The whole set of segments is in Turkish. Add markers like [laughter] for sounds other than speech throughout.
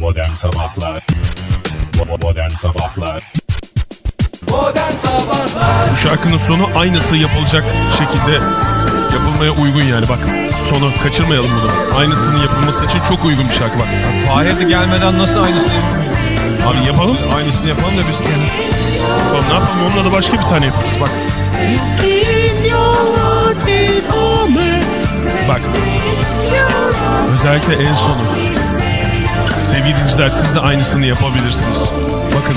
Modern Sabahlar Modern Sabahlar Modern Sabahlar Bu şarkının sonu aynısı yapılacak şekilde yapılmaya uygun yani bak sonu kaçırmayalım bunu. Aynısının yapılması için çok uygun bir şarkı bak. Fahir de gelmeden nasıl aynısını yapıyoruz? Abi yapalım. Aynısını yapalım da biz yani. Yapalım, ne yapalım onunla da başka bir tane yaparız bak. Bak. Özellikle en sonu. Sevgili dinleyiciler siz de aynısını yapabilirsiniz. Bakın.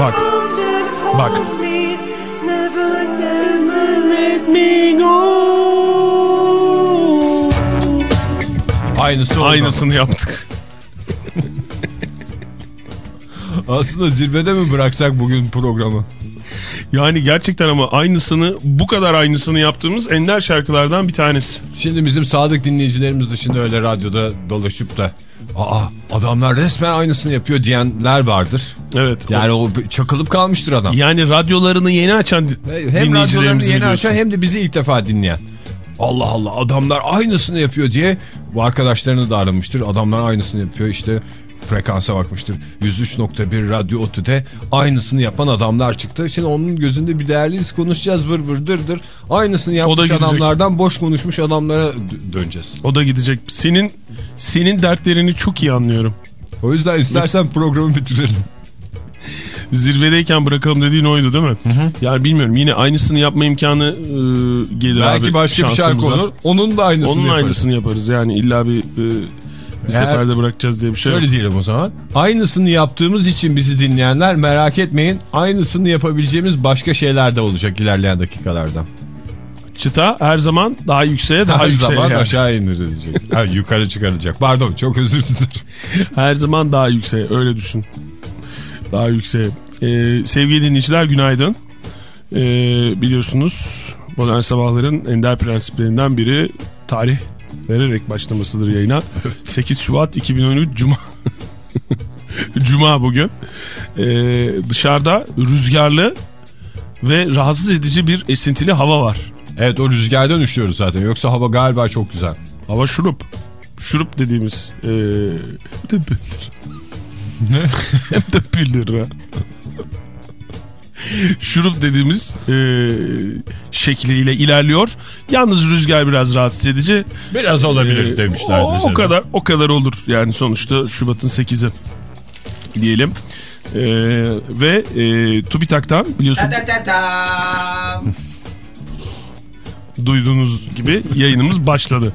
Bak. Bak. Aynısı. Aynısını yaptık. [laughs] Aslında zirvede mi bıraksak bugün programı? Yani gerçekten ama aynısını bu kadar aynısını yaptığımız ender şarkılardan bir tanesi. Şimdi bizim sadık dinleyicilerimiz dışında öyle radyoda dolaşıp da Aa adamlar resmen aynısını yapıyor diyenler vardır. Evet. Yani o çakılıp kalmıştır adam. Yani radyolarını yeni açan Hem radyolarını yeni açan hem de bizi ilk defa dinleyen. Allah Allah adamlar aynısını yapıyor diye bu arkadaşlarını da aramıştır. Adamlar aynısını yapıyor işte frekansa bakmıştır. 103.1 Radyo Otü'de aynısını yapan adamlar çıktı. Şimdi onun gözünde bir değerliyiz konuşacağız vır vır dır dır. Aynısını yapmış adamlardan boş konuşmuş adamlara dö- döneceğiz. O da gidecek. Senin senin dertlerini çok iyi anlıyorum. O yüzden istersen programı bitirelim. [laughs] Zirvedeyken bırakalım dediğin oydu değil mi? Yani bilmiyorum yine aynısını yapma imkanı e, gelir Belki abi başka bir şarkı olur. Onun da aynısını Onun yaparız. aynısını yaparız yani illa bir, e, bir Eğer- seferde bırakacağız diye bir şey Şöyle yok. diyelim o zaman. Aynısını yaptığımız için bizi dinleyenler merak etmeyin. Aynısını yapabileceğimiz başka şeyler de olacak ilerleyen dakikalarda. Çıta her zaman daha yükseğe daha Her yükseğe zaman yani. aşağı indirilecek. ha, yukarı çıkarılacak. Pardon çok özür dilerim. Her zaman daha yükseğe öyle düşün. Daha yükseğe. Ee, sevgili dinleyiciler günaydın. Ee, biliyorsunuz modern sabahların ender prensiplerinden biri tarih vererek başlamasıdır yayına. 8 Şubat 2013 Cuma. [laughs] Cuma bugün. Ee, dışarıda rüzgarlı ve rahatsız edici bir esintili hava var. Evet o rüzgardan üşüyoruz zaten. Yoksa hava galiba çok güzel. Hava şurup. Şurup dediğimiz ee, de bir lira. [laughs] Ne? Hem de bir lira. [laughs] Şurup dediğimiz ee, şekliyle ilerliyor. Yalnız rüzgar biraz rahatsız edici. Biraz olabilir Ee, demişler. O, o kadar o kadar olur. Yani sonuçta Şubat'ın 8'i diyelim. Ee, ve e, TÜBİTAK'tan biliyorsun [laughs] duyduğunuz gibi yayınımız başladı.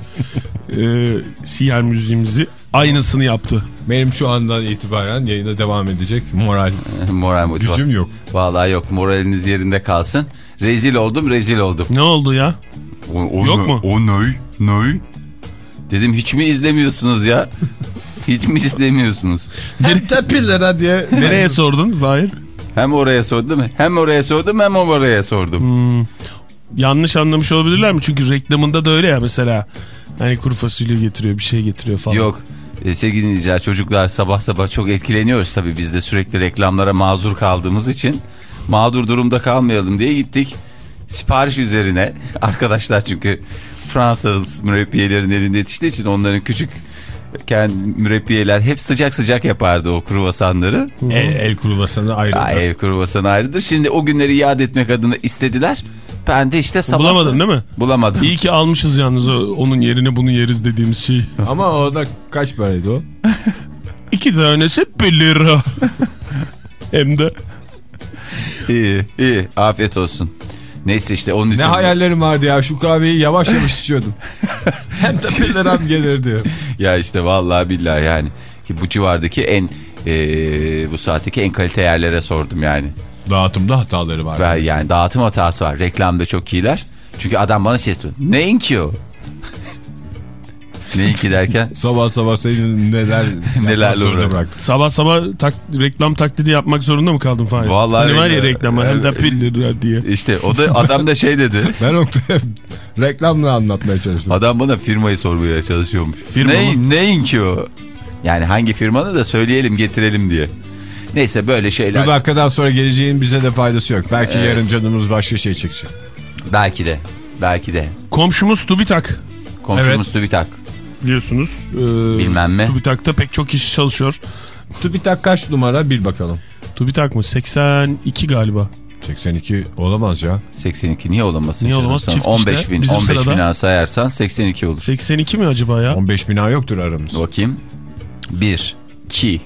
Ee, siyer müziğimizi aynısını yaptı. Benim şu andan itibaren yayına devam edecek moral [laughs] Moral motivasyon. gücüm yok. Vallahi yok moraliniz yerinde kalsın. Rezil oldum rezil oldum. Ne oldu ya? O, o Yok mu? O nöy nöy. Dedim hiç mi izlemiyorsunuz ya? [laughs] hiç mi izlemiyorsunuz? Hem tepilere diye. Nereye sordun Fahir? Hem oraya sordum hem oraya sordum hem oraya sordum. Yanlış anlamış olabilirler mi? Çünkü reklamında da öyle ya mesela. Hani kuru fasulye getiriyor bir şey getiriyor falan. Yok. E, sevgili dinleyiciler çocuklar sabah sabah çok etkileniyoruz tabii biz de sürekli reklamlara mazur kaldığımız için mağdur durumda kalmayalım diye gittik. Sipariş üzerine [laughs] arkadaşlar çünkü Fransız mürebbiyelerin elinde yetiştiği için onların küçük kendi mürebbiyeler hep sıcak sıcak yapardı o kruvasanları. El, el kruvasanı ayrılır. Ay, ev kruvasanı ayrıdır. Şimdi o günleri iade etmek adına istediler. Ben de işte sabah... Bulamadın değil mi? Bulamadım. İyi ki almışız yalnız o, onun yerine bunu yeriz dediğimiz şeyi. [laughs] Ama orada kaç paraydı o? [laughs] İki tanesi 1 lira. [laughs] Hem de İyi, iyi. Afiyet olsun. Neyse işte onun için... Ne hayallerim vardı ya şu kahveyi yavaş yavaş içiyordum. hem tepilere hem gelirdi. Ya işte vallahi billahi yani. Ki bu civardaki en eee, bu saatteki en kalite yerlere sordum yani. Dağıtımda hataları var. Ve yani dağıtım hatası var. Reklamda çok iyiler. Çünkü adam bana şey söylüyor. Neyin ki o? [laughs] Neyin ki derken? Sabah sabah seni neler [laughs] Nelerle yapmak zorunda uğraş- bıraktım. sabah sabah tak, reklam taklidi yapmak zorunda mı kaldın Fahir? Vallahi Hani var ya reklam- reklama hem de 1 lira diye. İşte o da adam da şey dedi. [laughs] Ben onu reklamla anlatmaya çalıştım. Adam bana firmayı sormaya çalışıyormuş. Firma neyin, neyin ki o? Yani hangi firmanı da söyleyelim getirelim diye. Neyse böyle şeyler. Bu dakikadan sonra geleceğin bize de faydası yok. Belki yarın canımız başka şey çekecek. Belki de. Belki de. Komşumuz TÜBİTAK Komşumuz TÜBİTAK. biliyorsunuz. Ee, Bilmem mi? TÜBİTAK'ta pek çok kişi çalışıyor. TÜBİTAK kaç numara bil bakalım. TÜBİTAK mı? 82 galiba. 82 olamaz ya. 82 niye olamasın? Niye olamaz? Çift 15 işte. bin, Bizim 15 sırada. bina sayarsan 82 olur. 82 mi acaba ya? 15 bina yoktur aramızda. Bakayım. 1, 2,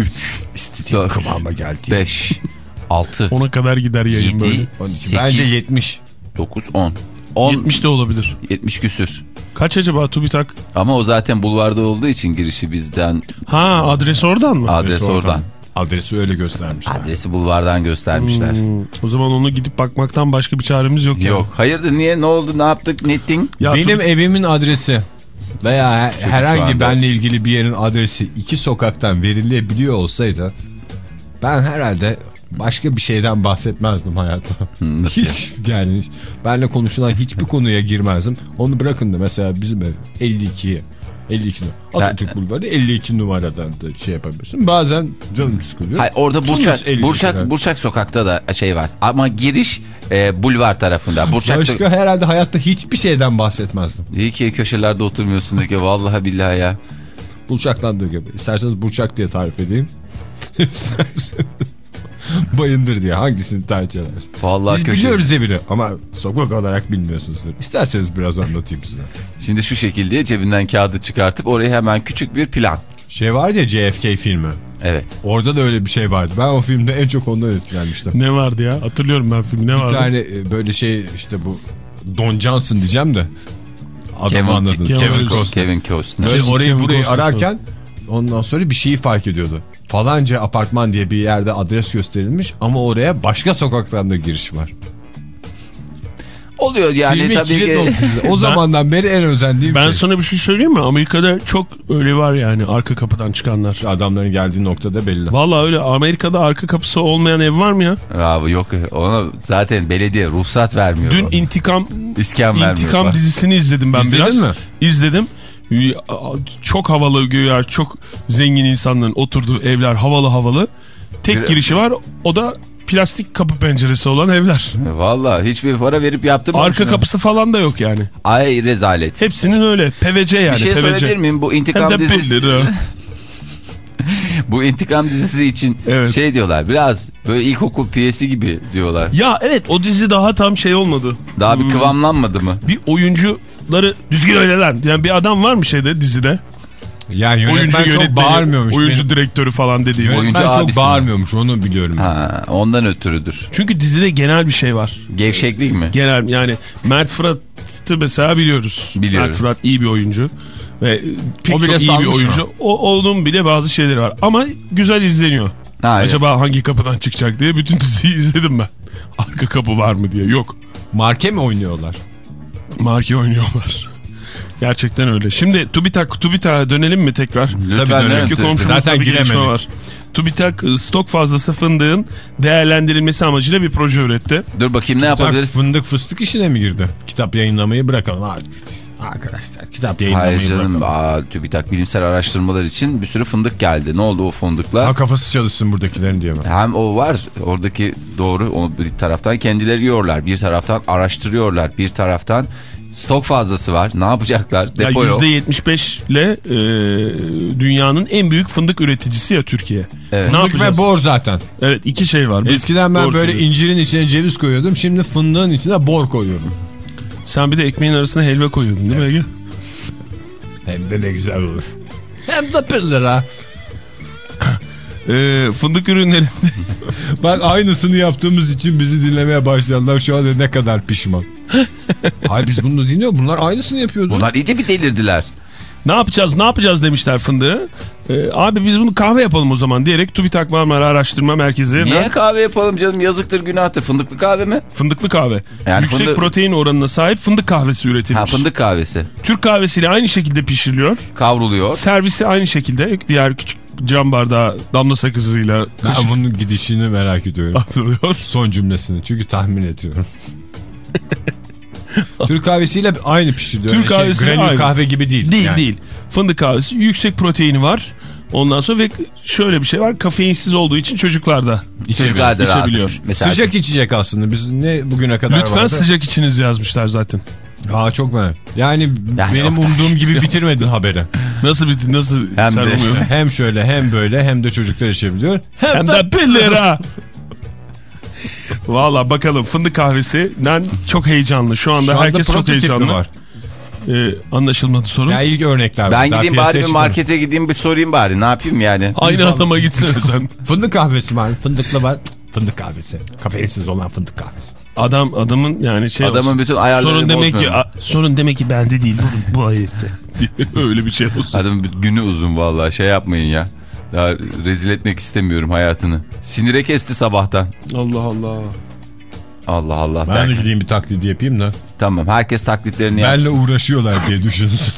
3, İstediğim kıvama geldi. 5, 6, Ona kadar gider yayın böyle. 7, 12. 8, Bence 70. 9, 10. 10, 70 de olabilir. 70 küsür. Kaç acaba TÜBİTAK? Ama o zaten bulvarda olduğu için girişi bizden Ha adres oradan mı? adres oradan. Adresi öyle göstermişler. Adresi bulvardan göstermişler. Hmm, o zaman onu gidip bakmaktan başka bir çaremiz yok. yani. Yok. Hayırdır niye? Ne oldu? Ne yaptık? Ne ettin? Ya Benim TÜBİTAK- evimin adresi veya şu herhangi anda- benle ilgili bir yerin adresi iki sokaktan verilebiliyor olsaydı ben herhalde başka bir şeyden bahsetmezdim hayatta. [laughs] nasıl hiç yani hiç, benle konuşulan hiçbir konuya girmezdim. Onu bırakın da mesela bizim ev 52'ye 52 numara. Atatürk Bulvarı 52 numaradan da şey yapabilirsin. Bazen canım sıkılıyor. Hayır, orada Burçak, 52 Burçak. Burçak sokakta da şey var. Ama giriş e, bulvar tarafında. Burçak Başka herhalde hayatta hiçbir şeyden bahsetmezdim. İyi ki köşelerde oturmuyorsun ki vallahi billahi ya. Burçaklandığı gibi. İsterseniz Burçak diye tarif edeyim. [laughs] İsterseniz Bayındır diye hangisini tercih edersiniz? Vallahi Biz köşe- biliyoruz evini ama sokak olarak bilmiyorsunuzdur. İsterseniz biraz anlatayım size. Şimdi şu şekilde cebinden kağıdı çıkartıp oraya hemen küçük bir plan. Şey var ya JFK filmi. Evet. Orada da öyle bir şey vardı. Ben o filmde en çok ondan etkilenmiştim. Ne vardı ya? Hatırlıyorum ben filmi. Ne Bir vardı? tane e, böyle şey işte bu Don Johnson diyeceğim de. Adamı Kevin- anladınız. Kevin. Costner. Kevin Costner. Böyle orayı Kevin burayı Costner ararken ondan sonra bir şeyi fark ediyordu. Falanca apartman diye bir yerde adres gösterilmiş ama oraya başka sokaktan da giriş var. Oluyor yani Filmi tabii ki. O zamandan beri en özendiğim Ben şey. sana bir şey söyleyeyim mi? Amerika'da çok öyle var yani arka kapıdan çıkanlar. Adamların geldiği noktada belli. Vallahi öyle Amerika'da arka kapısı olmayan ev var mı ya? Abi yok ona zaten belediye ruhsat vermiyor. Dün intikam İskan vermiyor. intikam Bak. dizisini izledim ben İzledin biraz. mi? İzledim. Çok havalı güya çok zengin insanların oturduğu evler havalı havalı. Tek girişi var o da plastik kapı penceresi olan evler. Vallahi hiçbir para verip yaptım. Arka kapısı falan da yok yani. Ay rezalet. Hepsinin öyle. PVC yani. bir şey PVC. söyleyebilir miyim? Bu intikam de dizisi. [laughs] [laughs] Bu intikam dizisi için Evet. şey diyorlar. Biraz böyle ilkokul piyesi gibi diyorlar. Ya evet o dizi daha tam şey olmadı. Daha bir Hmm. kıvamlanmadı mı? Bir oyuncuları düzgün öyleler. Yani bir adam var mı şeyde dizide? Yani yönetmen oyuncu çok yönetmeni, bağırmıyormuş. oyuncu Benim- direktörü falan dediğim. Oyuncu Yönetmen çok abisi. bağırmıyormuş onu biliyorum. Ha, ondan ötürüdür. Çünkü dizide genel bir şey var. Gevşeklik mi? Genel yani Mert Fırat'ı mesela biliyoruz. Biliyorum. Mert Fırat iyi bir oyuncu. Ve pek O bile çok iyi bir oyuncu. O, onun bile bazı şeyleri var. Ama güzel izleniyor. Ha, evet. Acaba hangi kapıdan çıkacak diye bütün diziyi izledim ben. Arka kapı var mı diye. Yok. Marke mi oynuyorlar? Marki oynuyorlar. Gerçekten öyle. Şimdi TÜBİTAK, TÜBİTAK'a dönelim mi tekrar? Lütfen, Çünkü evet. komşumuzda Zaten bir gelişme giremedik. var. TÜBİTAK e, stok fazlası fındığın değerlendirilmesi amacıyla bir proje üretti. Dur bakayım ne Kitap, yapabiliriz? fındık fıstık işine mi girdi? Kitap yayınlamayı bırakalım. Artık. Arkadaşlar kitap yayınlamayı Hayır canım. bırakalım. Aa, TÜBİTAK bilimsel araştırmalar için bir sürü fındık geldi. Ne oldu o fındıkla? Ha kafası çalışsın buradakilerin diye mi? Hem o var oradaki doğru o bir taraftan kendileri yiyorlar bir taraftan araştırıyorlar bir taraftan stok fazlası var ne yapacaklar Ya depo yok. %75 ile e, dünyanın en büyük fındık üreticisi ya Türkiye. Evet. Ne Fındık ve yapacağız? bor zaten. Evet iki şey var. Eskiden ben böyle söylüyorsun. incirin içine ceviz koyuyordum. Şimdi fındığın içine bor koyuyorum. Sen bir de ekmeğin arasına helva koyuyordun değil mi Ege? Hem de ne güzel olur. Hem de bir lira. [laughs] E, fındık ürünleri [laughs] Bak aynısını yaptığımız için bizi dinlemeye başladılar. Şu anda ne kadar pişman. [laughs] Hayır biz bunu dinliyor. Bunlar aynısını yapıyordu. Bunlar iyice bir delirdiler. Ne yapacağız ne yapacağız demişler fındığı. E, abi biz bunu kahve yapalım o zaman diyerek TÜBİTAK Marmara Araştırma Merkezi Niye kahve yapalım canım yazıktır günahtır fındıklı kahve mi? fındıklı kahve. Yani Yüksek fındık- protein oranına sahip fındık kahvesi üretilmiş. Ha fındık kahvesi Türk kahvesiyle aynı şekilde pişiriliyor. kavruluyor. Servisi aynı şekilde diğer küçük cam bardağı damla sakızıyla Ben kaşık bunun gidişini merak ediyorum. [laughs] atılıyor. Son cümlesini çünkü tahmin ediyorum. [laughs] [laughs] Türk kahvesiyle aynı pişiriliyor. Türk Yani kahvesi granül aynı. kahve gibi değil. Değil Yani. değil. Fındık kahvesi yüksek proteini var. Ondan sonra ve şöyle bir şey var. Kafeinsiz olduğu için çocuklar da Çocuklar da içebiliyor. Mesela Sıcak içecek aslında. Biz ne bugüne kadar Lütfen vardı? sıcak içiniz yazmışlar zaten. Aa çok merak. Yani, Yani benim umduğum gibi [laughs] bitirmedin haberi. Nasıl bitti? Nasıl Hem sen de- umuyorsun? hem şöyle hem böyle hem de çocuklar içebiliyor. Hem, Hem de pillera. Valla bakalım fındık kahvesinden çok heyecanlı. Şu anda, Şu anda herkes çok heyecanlı. var. Ee, anlaşılmadı sorun. Yani ilk örnekler. ben Daha gideyim bari bir markete gideyim bir sorayım bari ne yapayım yani. Aynı adama gitsene sen. [laughs] Fındık kahvesi var. Fındıklı var. Fındık kahvesi. Kafeinsiz olan fındık kahvesi. Adam adamın yani şey Adamın olsun. bütün ayarlarını sorun demek ki a- sorun demek ki bende değil bu, bu diye [laughs] Öyle bir şey olsun. Adamın günü uzun vallahi şey yapmayın ya. Daha rezil etmek istemiyorum hayatını. Sinire kesti sabahtan. Allah Allah. Allah Allah. Ben de gideyim bir taklidi yapayım da. Tamam herkes taklitlerini Benle yapsın. uğraşıyorlar diye [laughs] düşünsün.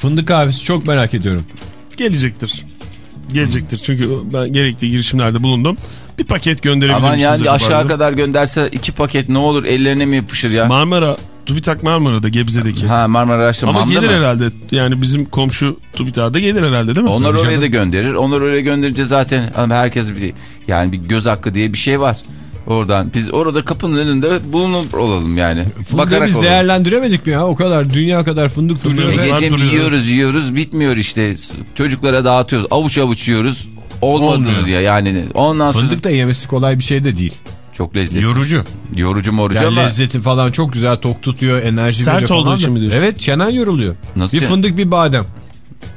Fındık kahvesi çok merak ediyorum. Gelecektir. Gelecektir çünkü ben gerekli girişimlerde bulundum. Bir paket gönderebilir Aman misiniz yani aşağı dedim. kadar gönderse iki paket ne olur ellerine mi yapışır ya? Marmara, TÜBİTAK Marmara'da Gebze'deki. ha Marmara Araştırma Ama Mam'da gelir mı? herhalde. Yani bizim komşu TÜBİTAK'da gelir herhalde değil mi? Onlar Tabii oraya canım. da gönderir. Onlar oraya gönderince zaten ama herkes bir yani bir göz hakkı diye bir şey var. Oradan biz orada kapının önünde bulunur olalım yani. Fındığı Bakarak biz olalım. değerlendiremedik mi ya? O kadar dünya kadar fındık duruyor. Duruyor. yiyoruz yiyoruz bitmiyor işte. Çocuklara dağıtıyoruz. Avuç avuç yiyoruz. Olmadı Olmuyor. diye yani. Ondan sonra Fındık da yemesi kolay bir şey de değil. çok lezzetli. Yorucu. Yorucu morucu Yani ama lezzeti falan çok güzel tok tutuyor, enerji Sert veriyor olduğu için mi diyorsun? Evet, çenen yoruluyor. Nasıl bir fındık bir badem.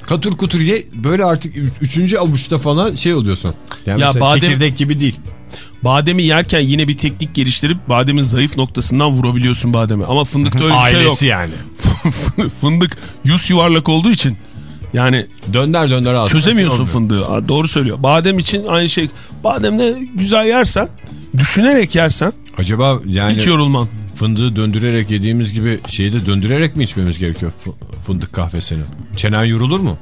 Katur kutur ye böyle artık üç- üçüncü avuçta falan şey oluyorsun. Yani Ya badem- çekirdek gibi değil. Bademi yerken yine bir teknik geliştirip bademin zayıf noktasından vurabiliyorsun bademi. Ama fındıkta öyle bir şey yok. yani. [laughs] Fındık yüz yuvarlak olduğu için yani Dönder dönder ağzına. çözemiyorsun fındığı. Aa, Doğru söylüyor. Badem için aynı şey. Bademde güzel yersen, düşünerek yersen Acaba yani hiç yorulman. fındığı döndürerek yediğimiz gibi şeyi de döndürerek mi içmemiz gerekiyor fındık kahvesini? Çenen yorulur mu?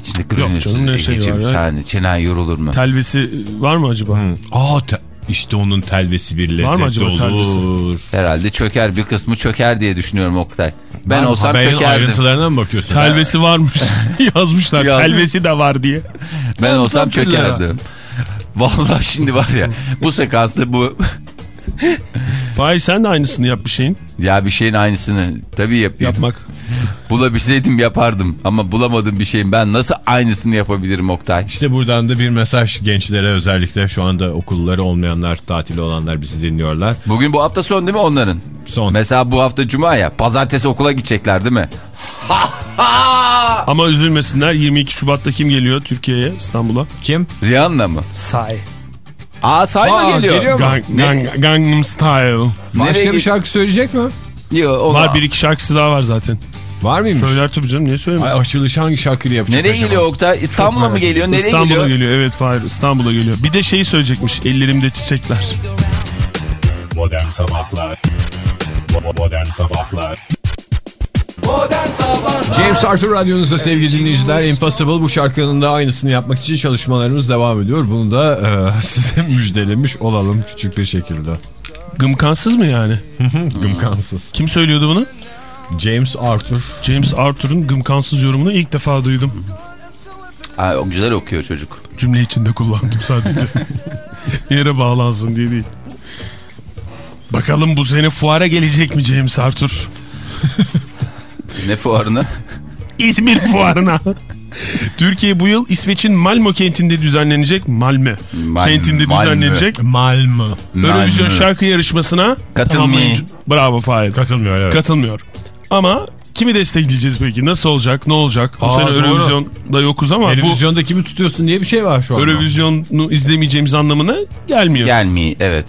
içinde Yok canım, ne şey var ya. Sen çenen yorulur mu? Telvesi var mı acaba? Aa te- işte onun telvesi bir lezzet Var mı acaba telvesi? olur. Herhalde çöker bir kısmı çöker diye düşünüyorum Oktay. Ben Var olsam Haberin çökerdim. ayrıntılarına mı bakıyorsun? Telvesi varmış. [laughs] Yazmışlar. Yazmış. Telvesi de var diye. Ben olsam Tam çökerdim. Vallahi şimdi var ya bu sekansı bu Fahir sen de aynısını yap bir şeyin. Ya bir şeyin aynısını tabii yapayım. Yapmak. [laughs] Bulabilseydim yapardım ama bulamadığım bir şeyin ben nasıl aynısını yapabilirim Oktay? İşte buradan da bir mesaj gençlere özellikle şu anda okulları olmayanlar, tatili olanlar bizi dinliyorlar. Bugün bu hafta son değil mi onların? Son. Mesela bu hafta cuma ya pazartesi okula gidecekler değil mi? [laughs] Ama üzülmesinler 22 Şubat'ta kim geliyor Türkiye'ye İstanbul'a? Kim? Rihanna mı? Say. Aa sayma Aa, geliyor. geliyor mu? Gang, gang, Gangnam Style. Başka Nereye bir şarkı söyleyecek mi? Yo, o- Var bir iki şarkısı daha var zaten. Var mıymış? Söyler tabii canım niye Ay, söylemesin? açılışı hangi şarkıyla yapacak Nereye acaba? geliyor Oktay? İstanbul'a mı geliyor? Nereye İstanbul'a geliyor? geliyor evet Fahir İstanbul'a geliyor. Bir de şeyi söyleyecekmiş ellerimde çiçekler. Modern Sabahlar Modern Sabahlar James Arthur radyonuzda sevgili dinleyiciler Impossible bu şarkının da aynısını yapmak için çalışmalarımız devam ediyor. Bunu da e, [laughs] size müjdelemiş olalım küçük bir şekilde. Gımkansız mı yani? [laughs] Gımkansız. Kim söylüyordu bunu? James Arthur. James Arthur'un gımkansız yorumunu ilk defa duydum. Aa, o güzel okuyor çocuk. Cümle içinde kullandım sadece. [laughs] Yere bağlansın diye değil. Bakalım bu sene fuara gelecek mi James Arthur? Ne fuarını? İzmir fuarına. Türkiye bu yıl İsveç'in Malmö kentinde düzenlenecek Malmö Malmö, kentinde Malmö. düzenlenecek Malmö. Eurovision şarkı yarışmasına Katılmıyor. Bravo Fahir. Katılmıyor evet. Katılmıyor. Ama kimi destekleyeceğiz peki? Nasıl olacak? Ne olacak? Bu Aa, sene. Eurovision'da yokuz ama Televizyonda kimi tutuyorsun diye bir şey var şu bu anda. Eurovision'u izlemeyeceğimiz anlamına gelmiyor. Gelmiyor evet.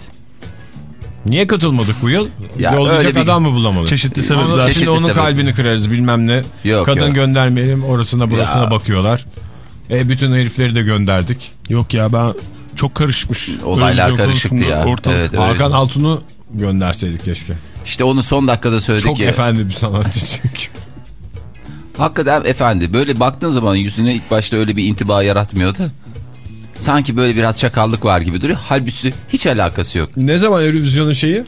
Niye katılmadık bu yıl? Ya Yollayacak öyle bir- adam mı bulamadık? Çeşitli sebepler. Şimdi Çeşitli onun sebep. kalbini kırarız bilmem ne. Yok, Kadın yok. göndermeyelim orasına burasına Ya. bakıyorlar. E bütün herifleri de gönderdik. Yok ya ben çok karışmış. Olaylar karışıktı ya. ortalık. Evet. Hakan Altun'u gönderseydik keşke. İşte onu son dakikada söyledik Çok ya. efendi bir sanatçı çünkü. Hakikaten efendi. Böyle baktığın zaman yüzüne ilk başta öyle bir intiba yaratmıyordu. Sanki böyle biraz çakallık var gibi duruyor. Halbuki hiç alakası yok. Ne zaman Eurovision'un şeyi?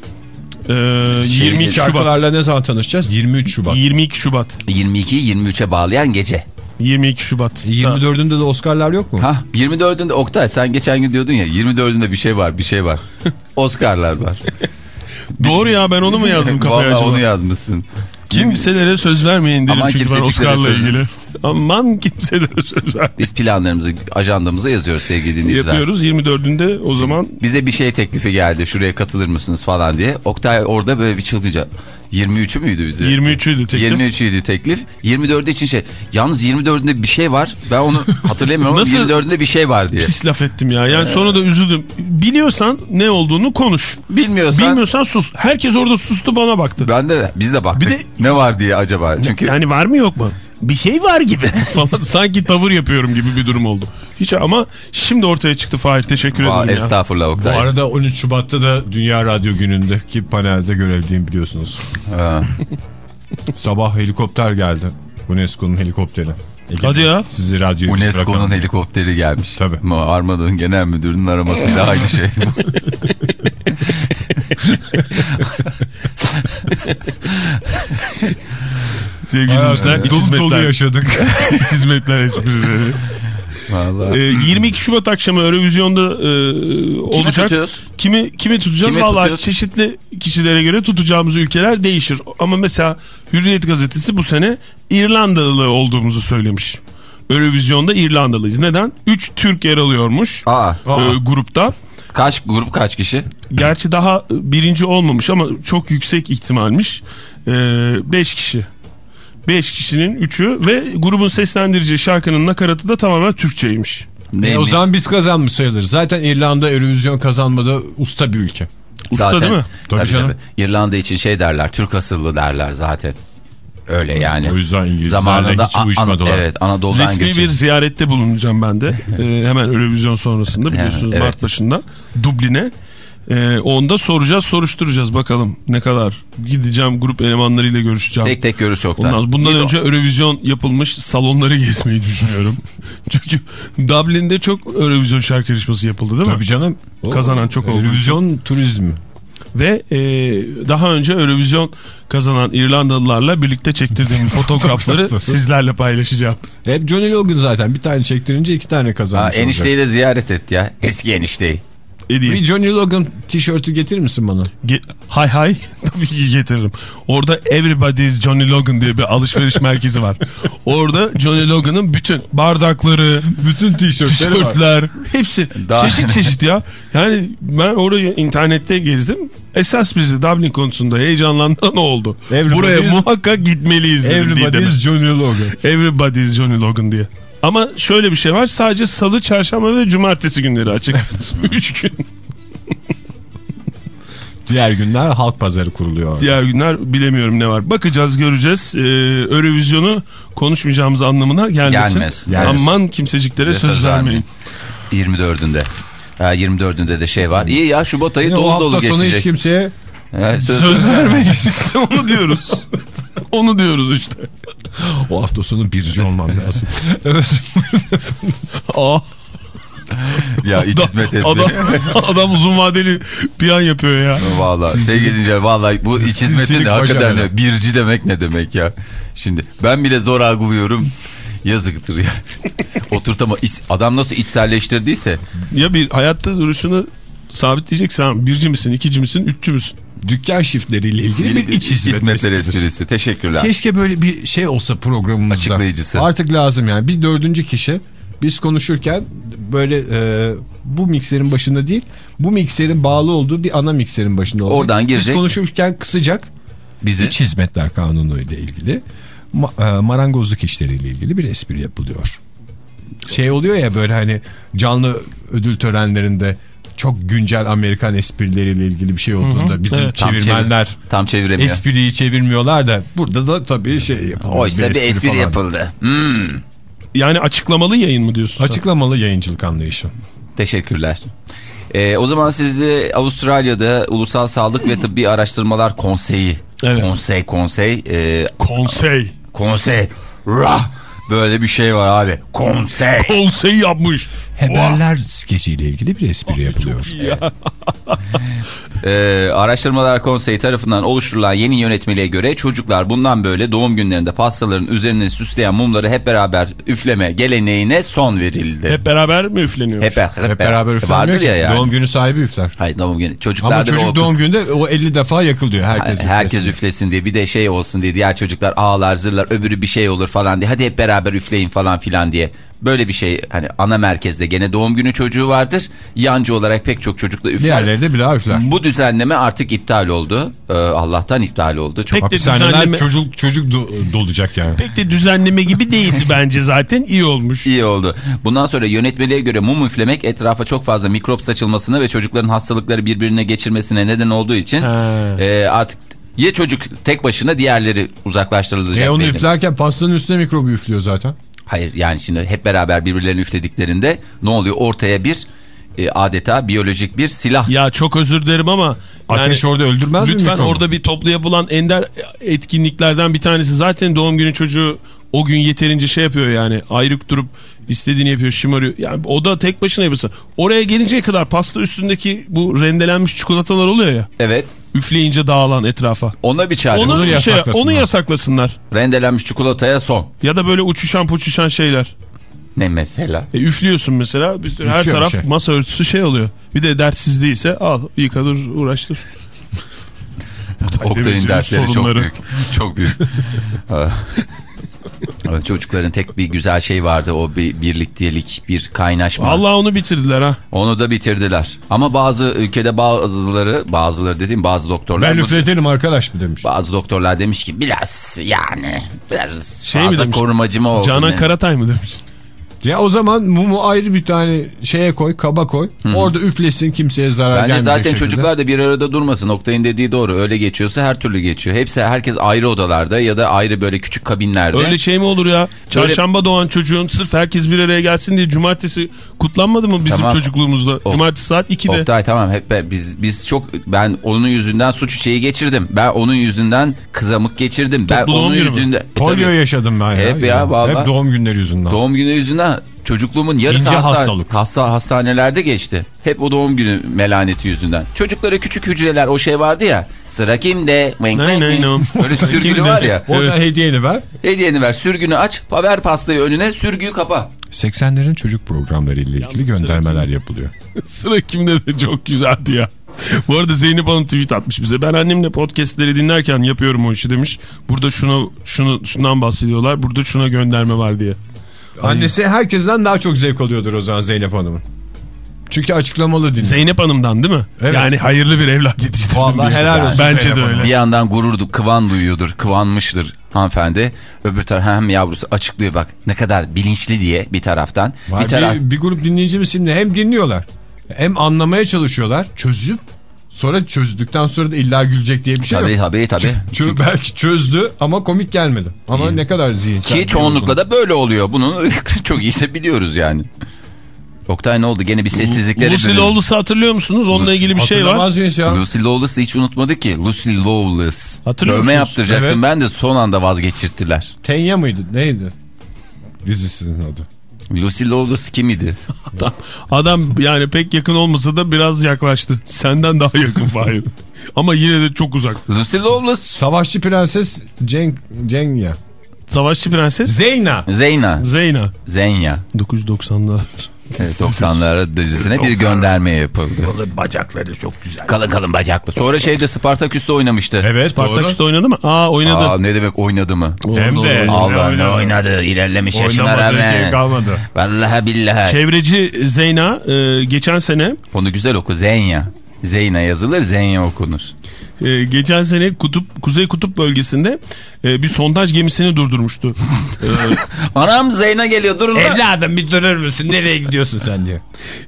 Ee, 22 Şubat. Şarkılarla ne zaman tanışacağız? 23 Şubat. 22 Şubat. 22'yi 23'e bağlayan gece. 22 Şubat. 24'ünde de Oscar'lar yok mu? Ha 24'ünde Oktay sen geçen gün diyordun ya 24'ünde bir şey var bir şey var. [laughs] Oscar'lar var. Doğru ya ben onu mu yazdım kafaya Vallahi acaba? onu yazmışsın. Kimselere söz vermeyin dedim Aman çünkü ben Oscar'la ilgili. Aman kimselere söz ver. Biz planlarımızı ajandamıza yazıyoruz sevgili dinleyiciler. Yapıyoruz 24'ünde o zaman Bize bir şey teklifi geldi şuraya katılır mısınız falan diye. Oktay orada böyle bir çılgınca 23'ü müydü bize? 23'üydü teklif. 23'üydü teklif. 24'ü için şey. Yalnız 24'ünde bir şey var. Ben onu hatırlamıyorum ama [laughs] Nasıl- 24'ünde bir şey var diye. Pis laf ettim ya. Yani sonra da üzüldüm. Biliyorsan ne olduğunu konuş. Bilmiyorsan Bilmiyorsan sus. Herkes orada sustu bana baktı. ben de biz de baktık. Bir de- ne var diye acaba? Çünkü Yani var mı yok mu? Bir şey var gibi [laughs] falan. Sanki tavır yapıyorum gibi bir durum oldu. Hiç ama şimdi ortaya çıktı Fahir. Teşekkür Aa, ederim ya. estağfurullah Bu arada 13 Şubat'ta da Dünya Radyo Günü'ndeki panelde görevliyim biliyorsunuz. Ha. [laughs] Sabah helikopter geldi. UNESCO'nun helikopteri. Ege Hadi ya. Sizi radyoya UNESCO'nun helikopteri gelmiş. Tabii. Armada'nın genel müdürünün aramasıyla aynı şey. [laughs] Sevgili Hayatım, dinleyiciler, iç dolu dolu hizmetler, yaşadık. [laughs] iç hizmetler esprileri. Vallahi. Ee, 22 Şubat akşamı Eurovizyon'da e, olacak. tutuyoruz? Kimi kimi tutacağız? Kimi Vallahi tutuyoruz? çeşitli kişilere göre tutacağımız ülkeler değişir. Ama mesela Hürriyet gazetesi bu sene İrlandalı olduğumuzu söylemiş. Eurovizyon'da İrlandalıyız. Neden? 3 Türk yer alıyormuş Aa, e, grupta. kaç grup kaç kişi? Gerçi daha birinci olmamış ama çok yüksek ihtimalmiş. 5 kişi. 5 kişinin 3'ü ve grubun seslendireceği şarkının nakaratı da tamamen Türkçeymiş. E, Neymiş? o zaman biz kazanmış sayılırız. Zaten İrlanda Eurovision kazanmada usta bir ülke. Usta Zaten- değil mi? Tabii canım. İrlanda için şey derler, Türk asıllı derler zaten. Öyle yani. O yüzden İngilizlerle hiç an- uyuşmadılar. evet, Anadolu'dan Resmi geçen. bir ziyarette bulunacağım ben de. Ee, [laughs] hemen Eurovision sonrasında biliyorsunuz Evet. Mart başında Dublin'e. Ee, onda soracağız, soruşturacağız bakalım ne kadar. Gideceğim grup elemanlarıyla görüşeceğim. Tek tek görüş Oktay. Ondan, bundan de- önce Eurovision yapılmış salonları [laughs] gezmeyi düşünüyorum. Çünkü Dublin'de çok Eurovision şarkı yarışması yapıldı değil mi? Tabii canım. Kazanan çok olduğu Eurovision turizmi. Ve e, daha önce Eurovision kazanan İrlandalılarla birlikte çektirdiğim [laughs] fotoğrafları sizlerle paylaşacağım. Hep Johnny Logan zaten. Bir tane çektirince iki tane Aa, kazanmış olacak. enişteyi de ziyaret et ya. Eski enişteyi. Edeyim. Bir Johnny Logan tişörtü getirir misin bana? Ge- hay hay [laughs] tabii ki getiririm. Orada Everybody's Johnny Logan diye bir alışveriş [laughs] merkezi var. Orada Johnny Logan'ın bütün bardakları, Bütün tişörtler hepsi Daha- çeşit çeşit ya. Yani ben orayı internette gezdim. Esas bizi Dublin konusunda heyecanlandıran oldu. Everybody's- Buraya muhakkak gitmeliyiz. Everybody's Johnny Logan. Everybody's Johnny Logan diye. Ama şöyle bir şey var. Sadece salı, çarşamba ve cumartesi günleri açık. [laughs] Üç gün. Diğer günler halk pazarı kuruluyor. Diğer günler bilemiyorum ne var. Bakacağız göreceğiz. Ee, Eurovizyonu konuşmayacağımız anlamına gelmesin. Gelmez, gelmez. Aman kimseciklere söz, söz vermeyin. 24'ünde. Ha, 24'ünde de şey var. İyi ya Şubat ayı o dolu dolu hafta sonu hiç geçecek. kimseye Evet, söz, Söz vermeyin. İşte [laughs] onu diyoruz. [laughs] [laughs] onu diyoruz işte. o hafta sonu birci olmam lazım. evet. [laughs] Aa, ya iç hizmet espri. adam, adam uzun vadeli plan yapıyor ya. Valla sevgili dinleyiciler valla bu iç hizmetin hakikaten de birci demek ne demek ya. Şimdi ben bile zor algılıyorum. Yazıktır ya. [laughs] Oturtama adam nasıl içselleştirdiyse Ya bir hayatta duruşunu sabitleyeceksin. Birci misin, ikici misin, üççü müsün? Dükkan şiftleriyle ilgili bir iç hizmet hizmetler esprisi. Teşekkürler. Keşke böyle bir şey olsa programımızda. Açıklayıcısı. Artık lazım yani. Bir dördüncü kişi biz konuşurken böyle e, bu mikserin başında değil bu mikserin bağlı olduğu bir ana mikserin başında olacak. Oradan girecek. Biz konuşurken kısacak. Bizi İç hizmetler kanunu ile ilgili ma- e, marangozluk işleriyle ilgili bir espri yapılıyor. Şey oluyor ya böyle hani canlı ödül törenlerinde çok güncel Amerikan esprileriyle ilgili bir şey olduğunda bizim Evet. tam, çevirmenler çevir- tam çeviremiyor. espriyi çevirmiyorlar da burada da tabii şey yapılıyor. o işte bir espri falan. yapıldı. Hmm. Yani açıklamalı yayın mı diyorsun sen? Açıklamalı yayıncılık anlayışı. Teşekkürler. Ee, o zaman sizde Avustralya'da Ulusal Sağlık ve Tıbbi Araştırmalar Konseyi. Evet. Konsey, konsey, e, Konsey. konsey, rah. Böyle bir şey var abi. Konsey. Konsey yapmış. Heberler skeciyle ilgili bir espri yapılıyor. [laughs] Ee, Araştırmalar Konseyi tarafından oluşturulan yeni yönetmeliğe göre çocuklar bundan böyle doğum günlerinde pastaların üzerine süsleyen mumları hep beraber üfleme geleneğine son verildi. Hep beraber mi üfleniyor? Hep, hep, Hep beraber üflenmiyor ya yani. Doğum günü sahibi üfler. Hayır doğum günü. Çocuklarda Ama çocuk o doğum gününde o 50 defa yakılıyor. Herkes, Herkes üflesin. üflesin diye bir de şey olsun diye diğer çocuklar ağlar zırlar öbürü bir şey olur falan diye hadi hep beraber üfleyin falan filan diye. Böyle bir şey hani ana merkezde gene doğum günü çocuğu vardır. Yancı olarak pek çok çocukla üfler. Diğerleri de bir daha üfler. Bu düzenleme artık iptal oldu. Ee, Allah'tan iptal oldu. Çok Pek de düzenleme, çocuk çocuk do- dolacak yani. pek de düzenleme gibi değildi bence zaten. iyi olmuş. iyi oldu. Bundan sonra yönetmeliğe göre mum üflemek etrafa çok fazla mikrop saçılmasına ve çocukların hastalıkları birbirine geçirmesine neden olduğu için Ha. e, artık ya çocuk tek başına diğerleri uzaklaştırılacak. E onu belli. üflerken pastanın üstüne mikrobu üflüyor zaten. Hayır yani şimdi hep beraber birbirlerini üflediklerinde ne oluyor? Ortaya bir e, adeta biyolojik bir silah. Ya çok özür dilerim ama yani Ateş orada öldürmez mi lütfen orada bir toplu yapılan ender etkinliklerden bir tanesi zaten doğum günü çocuğu o gün yeterince şey yapıyor yani ayrık durup istediğini yapıyor şımarıyor. Yani o da tek başına yapıyorsa. Oraya gelinceye kadar pasta üstündeki bu rendelenmiş çikolatalar oluyor ya. Evet. Üfleyince dağılan etrafa. Ona bir çare. Onu, Bunu şey, yasaklasınlar. onu yasaklasınlar. rendelenmiş çikolataya son. Ya da böyle uçuşan puçuşan şeyler. Ne mesela? E, üflüyorsun mesela. Bir- her Uçuyor taraf şey. masa örtüsü şey oluyor. Bir de dertsiz değilse al yıkadır uğraştır. [laughs] Oktay'ın Demirci'nin dersleri çok sorunları. büyük. Çok büyük. [laughs] Evet. Çocukların tek bir güzel şey vardı o bir birlik diyelik bir kaynaşma. Allah onu bitirdiler ha. Onu da bitirdiler. Ama bazı ülkede bazıları bazıları dediğim bazı doktorlar Ben üfletelim arkadaş mı demiş. bazı doktorlar demiş ki biraz yani biraz Şey mi fazla demiş? korumacı mı oldu? Canan? Karatay mı demiş? Ya o zaman mumu ayrı bir tane şeye koy, kaba koy. Orada üflesin kimseye zarar Bence gelmeyecek zaten şekilde. çocuklar da bir arada durmasın. Oktay'ın dediği doğru. Öyle geçiyorsa her türlü geçiyor. Hepsi herkes ayrı odalarda ya da ayrı böyle küçük kabinlerde. Öyle şey mi olur ya? Çarşamba doğan çocuğun sırf herkes bir araya gelsin diye cumartesi kutlanmadı mı bizim Tamam. çocukluğumuzda? O- Cumartesi saat 2'de. Oktay tamam hep biz biz çok ben onun yüzünden suç şeyi geçirdim. Ben onun yüzünden kızamık geçirdim. ben Toplu doğum onun yüzünden E, Polio tabii. yaşadım ben ya. Hep ya, vallahi. Hep doğum günleri yüzünden. Doğum günü yüzünden çocukluğumun yarısı İnce hasta- hastalık. hasta hastanelerde geçti. Hep o doğum günü melaneti yüzünden. Çocuklara küçük hücreler o şey vardı ya. Sıra kimde? Nay, wink. no. Böyle [laughs] sürgülü var ya. Orada hediyeni ver. Hediyeni ver sürgünü aç. Ver pastayı önüne sürgüyü kapa. 80'lerin çocuk programları ile ilgili Yalnız göndermeler yapılıyor. [laughs] Sıra kimde de çok güzeldi ya. Bu arada Zeynep Hanım tweet atmış bize. Ben annemle podcastleri dinlerken yapıyorum o işi demiş. Burada şunu şunu şundan bahsediyorlar. Burada şuna gönderme var diye. Annesi herkesten daha çok zevk alıyordur o zaman Zeynep Hanım'ın. Çünkü açıklamalı dinliyor. Zeynep Hanım'dan değil mi? Evet. Yani hayırlı bir evlat yetiştirdim. Vallahi helal olsun Bence Zeynep de öyle. Bir yandan gururdu, kıvan duyuyordur, kıvanmıştır hanımefendi. Öbür taraf hem yavrusu açıklıyor bak ne kadar bilinçli diye bir taraftan. Var bir taraf bir, bir grup dinleyicimiz şimdi hem dinliyorlar hem anlamaya çalışıyorlar çözüp sonra çözdükten sonra da illa gülecek diye bir şey tabii yok. tabii tabii. Çö- belki çözdü ama komik gelmedi. Ama ne kadar zihinsel. Ki çoğunlukla da böyle oluyor. Bunu [laughs] çok iyi de biliyoruz yani. Oktay ne oldu? Gene bir sessizlikleri Lucy. Lawless'ı hatırlıyor musunuz? Onunla ilgili bir şey var. Ya? Lucy Lawless'ı hiç unutmadık ki. Lucy Lawless. Hatırlıyor Dövme musunuz? yaptıracaktım Evet. ben de son anda vazgeçirttiler. Tenya mıydı? Neydi? Dizisinin adı. Lucy Lawless kim idi? [laughs] Adam, adam yani pek yakın olmasa da biraz yaklaştı. Senden daha yakın Fahir. [laughs] Ama yine de çok uzak. Lucy Lawless. Savaşçı Prenses Cenk Cenya. Savaşçı Prenses Zeyna. Zeyna. Zeyna. Zenya. 990'lar. Evet, 90'lara dizisine bir gönderme yapıldı. Bacakları çok güzel. Kalın kalın bacaklı. Sonra şeyde Spartaküs'te oynamıştı. Evet Spartaküs'te oynadı mı? Aa oynadı. Aa, ne demek oynadı mı? Hem de. Oynadı. Allah ne oynadı. İlerlemiş yaşına Oynamadığı şey rağmen. kalmadı. Vallahi billahi. Çevreci Zeyna e, geçen sene Onu güzel oku. Zenya. Zeyna yazılır, Zenya okunur. E, geçen sene kutup Kuzey Kutup bölgesinde e, bir sondaj gemisini durdurmuştu. [laughs] Anam Zeyna geliyor durun lan. Evladım bir durur musun? Nereye gidiyorsun sen diye.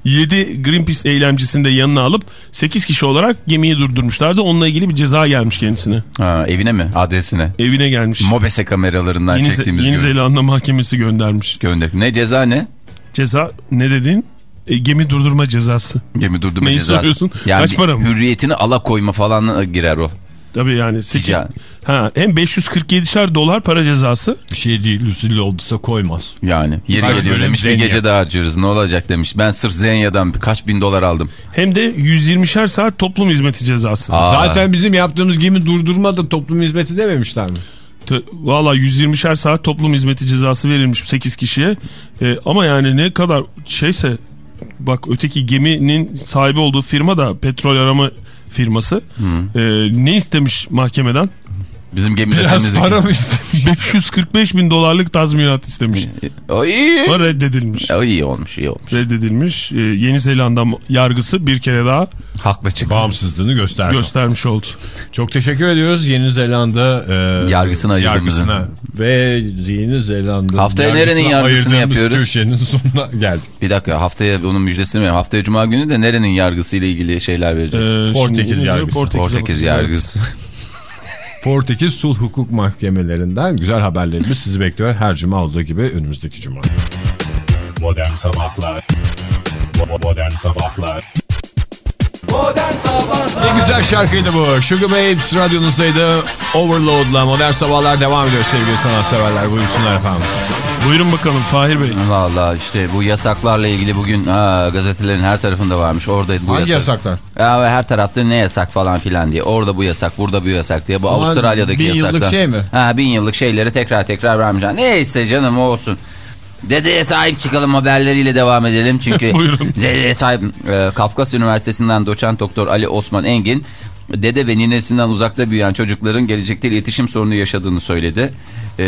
7 Greenpeace eylemcisini de yanına alıp 8 kişi olarak gemiyi durdurmuşlardı. Onunla ilgili bir ceza gelmiş kendisine. Ha, evine mi? Adresine. Evine gelmiş. Mobese kameralarından Yeni, çektiğimiz Yeni gibi. Zelanda mahkemesi göndermiş. Gönder. Ne ceza ne? Ceza ne dedin? E, gemi durdurma cezası. Gemi durdurma Neyi cezası. soruyorsun? Yani Kaç bir para mı? Hürriyetini alakoyma falan girer o. Tabii yani 8 Ticari. ha hem 547'şer dolar para cezası. Bir şey değil. Lucille olduysa koymaz. Yani yeri Kaç geliyor demiş bir Zenya? gece daha harcıyoruz ne olacak demiş. Ben sırf Zenya'dan birkaç bin dolar aldım. Hem de 120'şer saat toplum hizmeti cezası. Aa. Zaten bizim yaptığımız gemi durdurma da toplum hizmeti dememişler mi? Valla 120'şer saat toplum hizmeti cezası verilmiş 8 kişiye. Ee, ama yani ne kadar şeyse bak öteki geminin sahibi olduğu firma da petrol arama firması. Ee, ne istemiş mahkemeden? Bizim gemide Biraz temizlik. para mı istemiş? 545 bin dolarlık tazminat istemiş. O iyi. Ama reddedilmiş. O iyi olmuş iyi olmuş. Reddedilmiş. Ee, Yeni Zelanda yargısı bir kere daha Haklı çıktı. Bağımsızlığını gösterdi. göstermiş oldu. Çok teşekkür ediyoruz Yeni Zelanda e, Yargısına yargısına. Ve Yeni Zelanda Haftaya nerenin yargısını yapıyoruz? köşenin sonuna geldik. Bir dakika haftaya onun müjdesini verelim. Haftaya Cuma günü de nerenin yargısıyla ilgili şeyler vereceğiz. Ee, Portekiz yargısı. Portekiz bakacağız. yargısı. Portekiz Sulh Hukuk Mahkemelerinden güzel haberlerimiz sizi bekliyor. Her cuma olduğu gibi önümüzdeki cuma. Modern Sabahlar Modern Sabahlar Ne güzel şarkıydı bu. Sugar Babes radyonuzdaydı. Overload'la modern sabahlar devam ediyor sevgili sanatseverler. Buyursunlar efendim. Buyurun bakalım Fahir Bey. Valla işte bu yasaklarla ilgili bugün ha, gazetelerin her tarafında varmış. Oradaydı bu Hangi yasak. yasaklar? Ya her tarafta ne yasak falan filan diye. Orada bu yasak, burada bu yasak diye. Bu Aman, Avustralya'daki bin yıllık yasaklar. şey mi? Ha bin yıllık şeyleri tekrar tekrar vermişler. Neyse canım o olsun. Dedeye sahip çıkalım haberleriyle devam edelim. Çünkü [laughs] dedeye sahip. Ee, Kafkas Üniversitesi'nden doçent doktor Ali Osman Engin dede ve ninesinden uzakta büyüyen çocukların gelecekte iletişim sorunu yaşadığını söyledi. Ee,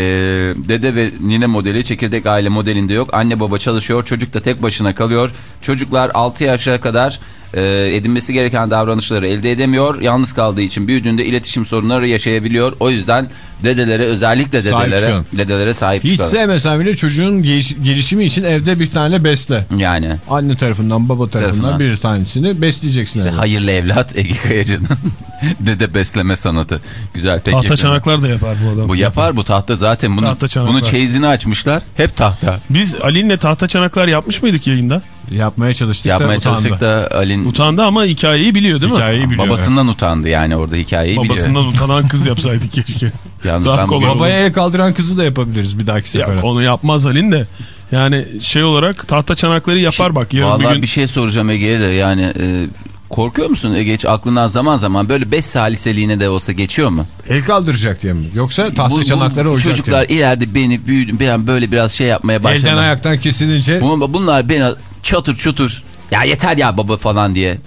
dede ve nine modeli çekirdek aile modelinde yok. Anne baba çalışıyor, çocuk da tek başına kalıyor. Çocuklar 6 yaşa kadar e, edinmesi gereken davranışları elde edemiyor. Yalnız kaldığı için büyüdüğünde iletişim sorunları yaşayabiliyor. O yüzden dedelere özellikle Sahip dedelere çıkalım. dedelere sahip Hiç çıkalım. sevmesen bile çocuğun geliş- gelişimi için evde bir tane besle. Yani Anne tarafından baba tarafından Tarafından. bir tanesini besleyeceksin. işte evde. hayırlı evlat Ege Kayacan'ın [laughs] dede besleme sanatı. Güzel pek Tahta çanaklar da yapar bu adam. Bu yapar bu tahta zaten bunu, Tahta çanaklar. bunu çeyizini açmışlar. Hep tahta. Biz Ali'ninle tahta çanaklar yapmış mıydık yayında? Yapmaya çalıştık Yapmaya da utandı. çalıştık da Ali'nin Utandı ama hikayeyi biliyor değil mi? Hikayeyi biliyor. babasından utandı yani orada hikayeyi Babasından biliyor. [laughs] utanan kız yapsaydık keşke. Yalnız Daha ben kolay. Babaya el kaldıran kızı da yapabiliriz bir dahaki Ya, sefere. onu yapmaz Alin de. Yani şey olarak tahta çanakları yapar bak. Yarın Vallahi bir gün bir şey soracağım Ege'ye de yani e, korkuyor musun Ege hiç aklından zaman zaman böyle 5 saliseliğine de olsa geçiyor mu? El kaldıracak diye mi? Yoksa tahta Bu- çanakları oyacak Çocuklar diye mi? ileride beni büyüdüm ben böyle biraz şey yapmaya başladım. Elden ayaktan kesilince Bu- Bunlar beni çatır çutur ya yeter ya baba falan diye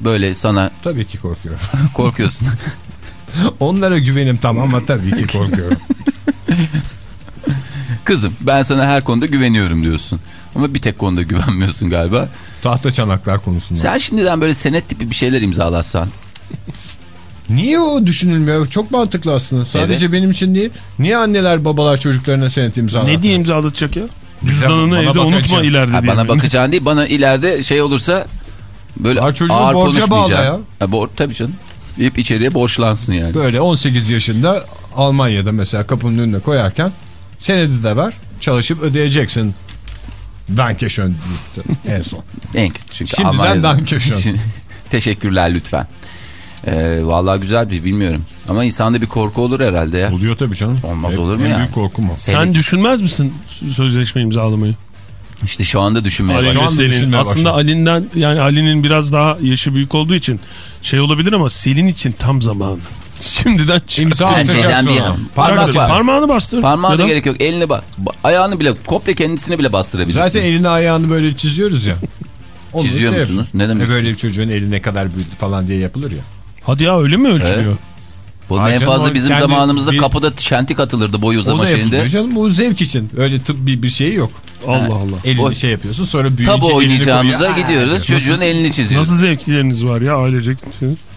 böyle sana tabii ki korkuyorum. [laughs] korkuyorsun. [laughs] Onlara güvenim tam ama tabii ki korkuyorum. Kızım ben sana her konuda güveniyorum diyorsun. Ama bir tek konuda güvenmiyorsun galiba. Tahta çanaklar konusunda. Sen şimdiden böyle senet tipi bir şeyler imzalatsan. Niye o düşünülmüyor? Çok mantıklı aslında. Sadece benim için değil. Niye anneler babalar çocuklarına senet imzalar? ne diye imzalatacak ya? Cüzdanını evde unutma ileride Ha, diye. bana bakacağın değil bana ileride şey olursa böyle Ha, çocuğu ağır borca bağla konuşmayacağım. ya. Ha, bor, tabii canım. Hep içeriye borçlansın yani. Böyle 18 yaşında Almanya'da mesela kapının önüne koyarken senedi de ver. Çalışıp ödeyeceksin. Dankeschön deyip en son. [laughs] En kötü çünkü Şimdiden Almanya'da- dankeschön. [laughs] Teşekkürler lütfen. Ee, vallahi güzel bir bilmiyorum. Ama insanda bir korku olur herhalde ya. Oluyor tabii canım. Olmaz En- olur mu en ya? büyük korkum o. Sen düşünmez misin sözleşme imzalamayı? İşte şu anda düşünmeye Ali başladım. anda Selin. düşünmeye Aslında. Ali'nden yani Ali'nin biraz daha yaşı büyük olduğu için şey olabilir ama Selin için tam zamanı. [laughs] Şimdiden İmza atacaksın bir-. Parmak var. Parmağını bastır. Parmağına da- gerek yok. Eline bak. Ba- Ayağını bile komple kendisini bile bastırabilirsin. Zaten elini ayağını böyle çiziyoruz ya. [laughs] Çiziyor şey musunuz? Ne demek? E böyle bir çocuğun eli ne kadar büyüdü falan diye yapılır ya. Hadi ya öyle mi ölçülüyor? Bunun en canım, fazla o bizim zamanımızda bir- kapıda şentik atılırdı boy O uzama da yapılıyor şeyinde. canım. Bu zevk için. Öyle tıbbi bir şey yok. Allah Allah. Elini O- şey yapıyorsun sonra büyüyünce Tabu oynayacağımıza koyuyor. Aa, gidiyoruz. Çocuğun elini çiziyoruz. Nasıl zevkleriniz var ya ailecek?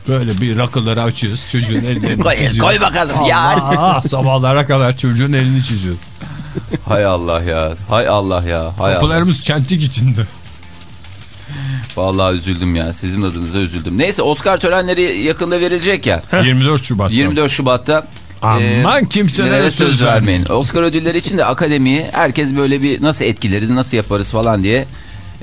Böyle bir rakıları açıyoruz. Çocuğun elini [laughs] Koy, çiziyoruz. koy bakalım ya. Sabahlara kadar çocuğun elini çiziyoruz. Hay Allah ya. Hay Allah ya. Hay Allah. Kapılarımız kentik içinde. Vallahi üzüldüm ya. Sizin adınıza üzüldüm. Neyse Oscar törenleri yakında verilecek ya. 24 Şubat. 24 Şubat'ta. Aman kimselere nelere söz vermeyin. Oscar ödülleri için de akademiyi herkes böyle bir nasıl etkileriz, nasıl yaparız falan diye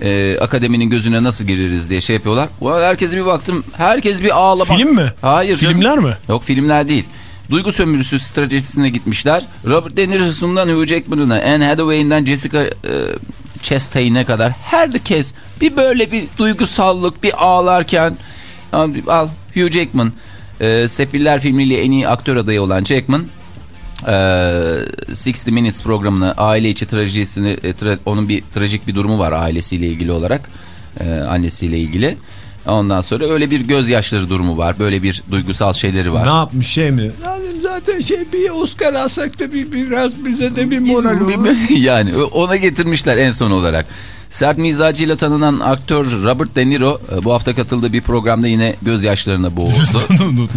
e, akademinin gözüne nasıl gireriz diye şey yapıyorlar. Ulan herkese bir baktım. Herkes bir ağlama. Film mi? Hayır. canım. Filmler mi? Yok filmler değil. Duygu sömürüsü stratejisine gitmişler. Robert De Niro'sundan Hugh Jackman'ına, Anne Hathaway'inden Jessica e, Chastain'e kadar herkes bir böyle bir duygusallık, bir ağlarken al Hugh Jackman e, Sefiller filmiyle en iyi aktör adayı olan Jackman e, 60 Minutes programını aile içi trajedisini e, tra- onun bir trajik bir durumu var ailesiyle ilgili olarak e, annesiyle ilgili. Ondan sonra öyle bir gözyaşları durumu var. Böyle bir duygusal şeyleri var. Ne yapmış şey mi? Yani zaten şey bir Oscar alsak da bir, biraz bize de bir moral olur. yani ona getirmişler en son olarak. Sert mizacıyla tanınan aktör Robert De Niro e, bu hafta katıldığı bir programda yine gözyaşlarına boğuldu. [laughs]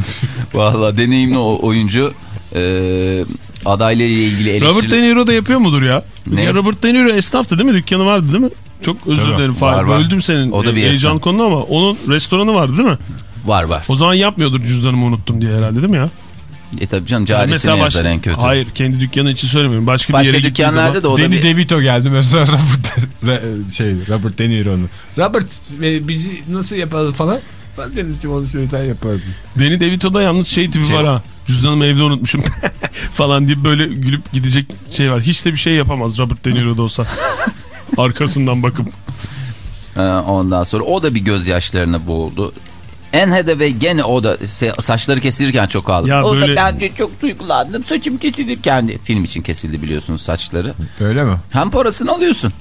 Valla deneyimli oyuncu e, adaylarıyla ilgili eleştiri... Robert De Niro da yapıyor mudur ya? Ne? ya Robert De Niro esnaftı değil mi? Dükkanı vardı değil mi? Çok özür Tabii. dilerim Fahir. Böldüm senin O da bir heyecan esnaf. konunu ama onun restoranı vardı değil mi? Var var. O zaman yapmıyordur cüzdanımı unuttum diye herhalde değil mi ya? E tabi canım carisini baş- yazar en kötü. Hayır kendi dükkanı için söylemiyorum. Başka, bir Başka yere gittiğin dükkanlarda zaman. da o da Danny bir... DeVito geldi mesela [laughs] Robert, şey, Robert De Niro'nun. Robert e, bizi nasıl yapalım falan. Ben dedim onu şöyle yapardım. Danny DeVito'da yalnız şey tipi Şey- var ha. Cüzdanımı evde unutmuşum [laughs] falan diye böyle gülüp gidecek şey var. Hiç de bir şey yapamaz Robert De Niro'da olsa. [laughs] Arkasından bakıp. Ee, Ondan sonra o da bir gözyaşlarına boğuldu. En Hathaway gene o da saçları kesilirken çok ağladı. Ya o böyle- da ben de çok duygulandım. Saçım kesilirken de. Film için kesildi biliyorsunuz saçları. Öyle mi? Hem parasını alıyorsun.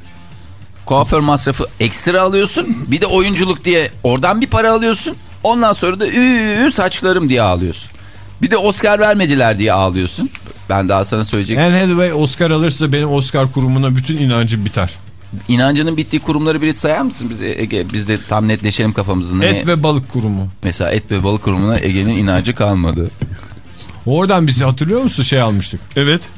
Kuaför masrafı ekstra alıyorsun. Bir de oyunculuk diye oradan bir para alıyorsun. Ondan sonra da üü saçlarım diye ağlıyorsun. Bir de Oscar vermediler diye ağlıyorsun. Ben daha sana söyleyecek. Anne Hathaway Oscar alırsa benim Oscar kurumuna bütün inancım biter. İnancının bittiği kurumları biri sayar mısın bize Ege? Biz de tam netleşelim kafamızda. Ne? Et ve balık kurumu. Mesela et ve balık kurumuna Ege'nin inancı kalmadı. Oradan bizi hatırlıyor musun şey almıştık. Evet.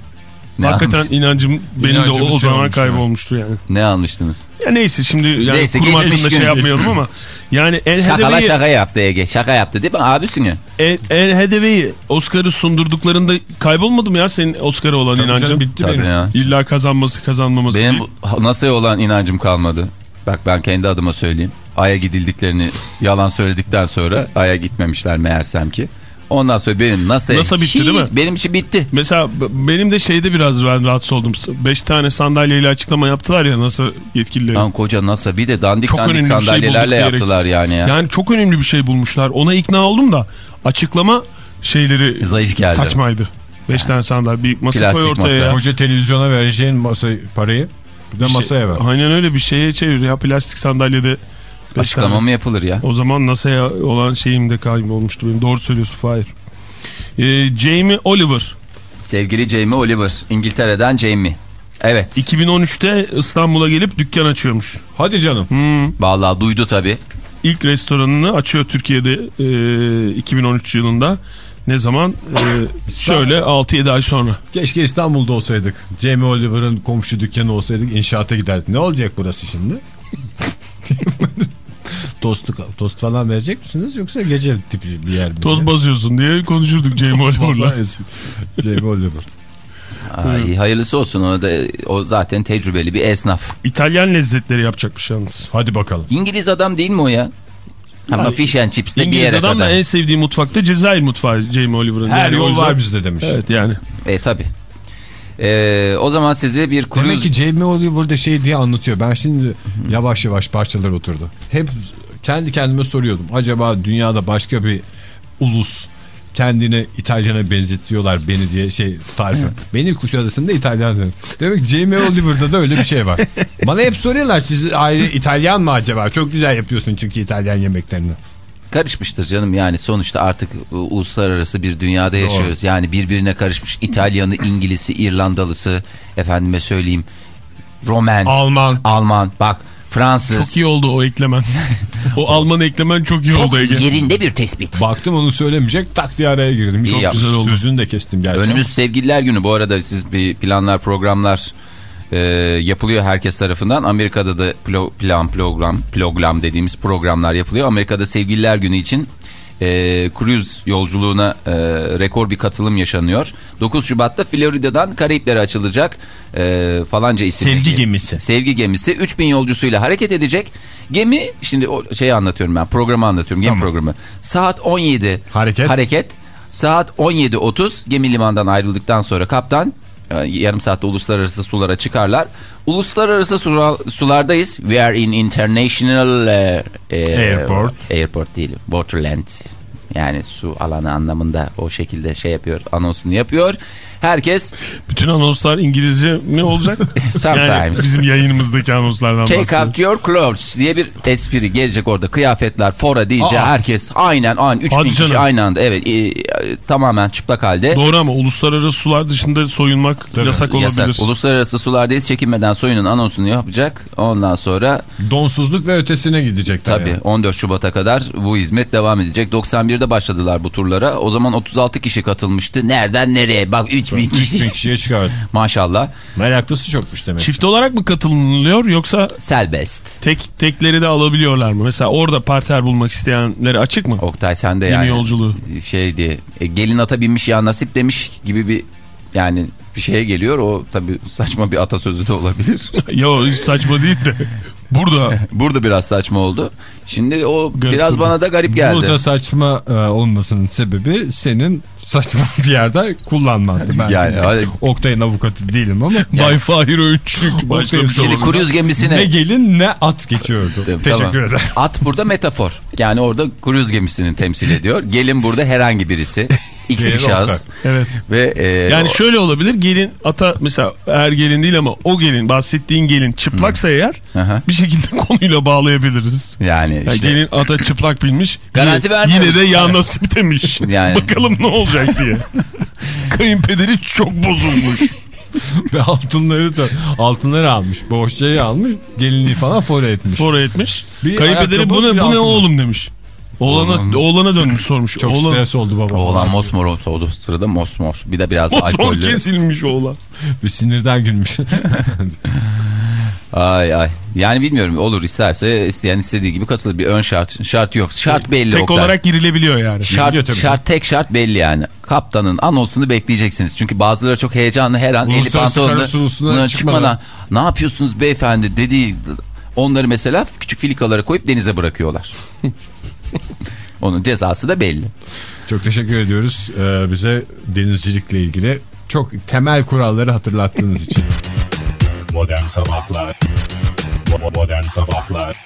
Ne Hakikaten almış- inancım benim de o, o şey zaman olmuş kaybolmuştu yani. Ne almıştınız? Ya neyse şimdi yani Neyse, kurum hakkında gün. şey yapmayalım ama yani En Şakala Hathaway'i şaka yaptı Ege. Şaka yaptı değil mi? Abisin ya. En, En Hathaway'i Oscar'ı sundurduklarında kaybolmadı mı ya senin Oscar'a olan Tabii inancın? canım, bitti Tabii benim. ya. İlla kazanması kazanmaması Benim değil. NASA'ya olan inancım kalmadı. Bak ben kendi adıma söyleyeyim. Ay'a gidildiklerini yalan söyledikten sonra Ay'a gitmemişler meğersem ki. Ondan sonra benim NASA'ya... NASA bitti değil mi? Benim için bitti. Mesela benim de şeyde biraz ben rahatsız oldum. Beş tane sandalyeyle açıklama yaptılar ya NASA yetkilileri. Lan koca NASA bir de dandik Çok dandik şey sandalyelerle diyerek. yaptılar yani ya. Yani çok önemli bir şey bulmuşlar. Ona ikna oldum da açıklama şeyleri Zayıf geldi. saçmaydı. Beş tane sandalye bir masa Plastik koy ortaya masa. Koca televizyona vereceğin masa, parayı bir de Bir şey- masaya ver. Aynen öyle bir şeye çevir ya plastik sandalyede. Beş Açıklama tane. mı yapılır ya? O zaman NASA'ya olan şeyim de kaybolmuştu benim. Doğru söylüyorsun Fahir. Ee, Jamie Oliver Sevgili Jamie Oliver. İngiltere'den Jamie. Evet. 2013'te İstanbul'a gelip dükkan açıyormuş. Hadi canım. Vallahi duydu tabii. İlk restoranını açıyor Türkiye'de e, 2013 yılında. Ne zaman? E, şöyle 6-7 ay sonra. Keşke İstanbul'da olsaydık. Jamie Oliver'ın komşu dükkanı olsaydık inşaata giderdik. Ne olacak burası şimdi? [laughs] tost, tost falan verecek misiniz yoksa gece tipi bir yer mi? Toz basıyorsun diye konuşurduk Jamie Oliver'la. Jamie Oliver. Ay, hayırlısı olsun o da o zaten tecrübeli bir esnaf. İtalyan lezzetleri yapacakmış yalnız. Hadi bakalım. İngiliz adam değil mi o ya? Ama Yani fish and chips de bir İngiliz yere adam da kadar. en sevdiği mutfakta Cezayir mutfağı Jamie Oliver'ın. Her Yani yol yüzden- var bizde demiş. Evet yani. E tabi. E, o zaman size bir Demek kruz... ki Jamie Oliver da şey diye anlatıyor. Ben şimdi yavaş yavaş parçalar oturdu. Hep kendi kendime soruyordum. Acaba dünyada başka bir ulus kendine İtalyan'a benzetiyorlar beni diye şey tarifi. Benim Kuşadası'nda İtalyan dedim. Demek Jamie Oliver'da da öyle bir şey var. [laughs] Bana hep soruyorlar siz aile İtalyan mı acaba? Çok güzel yapıyorsun çünkü İtalyan yemeklerini. karışmıştır canım yani sonuçta artık e, uluslararası bir dünyada yaşıyoruz. Yani birbirine karışmış İtalyanı, [laughs] İngiliz'i, İrlandalısı, efendime söyleyeyim Romen, Alman. Alman, bak Fransız. Çok iyi oldu o eklemen. o Alman eklemen çok iyi Çok oldu Ege. yerinde bir tespit. Baktım onu söylemeyecek tak diye araya girdim. İyi Çok yapmış. güzel oldu. Sözünü de kestim gerçekten. Önümüz sevgililer günü bu arada siz bir planlar programlar e, yapılıyor herkes tarafından. Amerika'da da plo- plan program program dediğimiz programlar yapılıyor. Amerika'da sevgililer günü için e, cruise yolculuğuna e, rekor bir katılım yaşanıyor. 9 Şubat'ta Florida'dan Karayiplere açılacak e, falanca isimli Sevgi ge- gemisi. Sevgi gemisi 3000 yolcusuyla hareket edecek. Gemi şimdi o şeyi anlatıyorum ben programı anlatıyorum gemi programı. Saat 17 Hareket. hareket. Saat 17.30 gemi limandan ayrıldıktan sonra kaptan e, yarım saatte uluslararası sulara çıkarlar. Uluslararası sura- sulardayız. We are in international e, e, Airport. Airport değil. Waterland. Yani su alanı anlamında o şekilde şey yapıyor. Anonsunu yapıyor. Herkes Bütün anonslar İngilizce mi olacak? [laughs] yani Sometimes. bizim yayınımızdaki anonslardan Take bahsediyorum. out your clothes diye bir espri gelecek orada. Kıyafetler fora deyince Aa. herkes aynen aynen 3000 Hadi kişi aynı anda evet e, e, tamamen çıplak halde. Doğru ama uluslararası sular dışında soyunmak yasak olabilir. Yasak. Uluslararası sulardayız çekinmeden soyunun anonsunu yapacak. Ondan sonra Donsuzluk ve ötesine gidecekler. tabii yani. 14 Şubat'a kadar bu hizmet devam edecek. 91'de başladılar bu turlara. O zaman 36 kişi katılmıştı. Nereden nereye? Bak 3000 3000 [laughs] kişi. kişiye çıkardı. Maşallah. Meraklısı çokmuş demek. Çift olarak mı katılınıyor yoksa Selbest. tek tekleri de alabiliyorlar mı? Mesela orada parter bulmak isteyenleri açık mı? Oktay sen de Gemi yani. yolculuğu. Şey diye. e, gelin ata binmiş ya nasip demiş gibi bir yani bir şeye geliyor. O tabii saçma bir atasözü de olabilir. [laughs] Yo hiç saçma değil de. [laughs] Burada Burada biraz saçma oldu. Şimdi o Garip biraz bana da garip geldi. Burada saçma e, olmasının sebebi senin saçma [laughs] bir yerde kullanmandı. Ben Yani hadi- Oktay'ın avukatı değilim ama. [laughs] Bay Fahir Oktay'ın başlamış kruz gemisine Ne gelin ne at geçiyordu. Tamam. Teşekkür ederim. At burada metafor. Yani orada kruz gemisini temsil ediyor. Gelin burada herhangi birisi. [laughs] X bir şahıs. Evet. Ve e, Yani o- şöyle olabilir gelin ata mesela er gelin değil ama o gelin bahsettiğin gelin çıplaksa eğer Aha. bir şekilde konuyla bağlayabiliriz. yani Ya işte gelin ata çıplak binmiş. Garanti yine, vermiyoruz. yine de ya nasip demiş. Yani. Bakalım ne olacak diye. [laughs] Kayınpederi çok bozulmuş. [laughs] Ve altınları da altınları almış. Bohçayı almış. Gelinliği falan fore etmiş. Fora etmiş. Bir Kayınpederi bu ne, bu ne oğlum demiş. Oğlana, oğlana dönmüş sormuş. Çok Oğlan, stres oldu baba. oğlan mosmor oldu o sırada mosmor. Bir de biraz Motor alkollü. kesilmiş oğlan. Bir sinirden gülmüş. [laughs] Ay ay. Yani bilmiyorum olur isterse isteyen istediği gibi katılır. Bir ön şart şart yok. Şart belli Tek Oktay. olarak girilebiliyor yani. Şart, tabii. şart tek şart belli yani. Kaptanın anonsunu bekleyeceksiniz. Çünkü bazıları çok heyecanlı her an eli pantolonunda çıkmadan. çıkmadan ne yapıyorsunuz beyefendi dediği onları mesela küçük filikalara koyup denize bırakıyorlar. [laughs] Onun cezası da belli. Çok teşekkür ediyoruz ee, bize denizcilikle ilgili çok temel kuralları hatırlattığınız için. [laughs] Modern Sabahlar Modern Sabahlar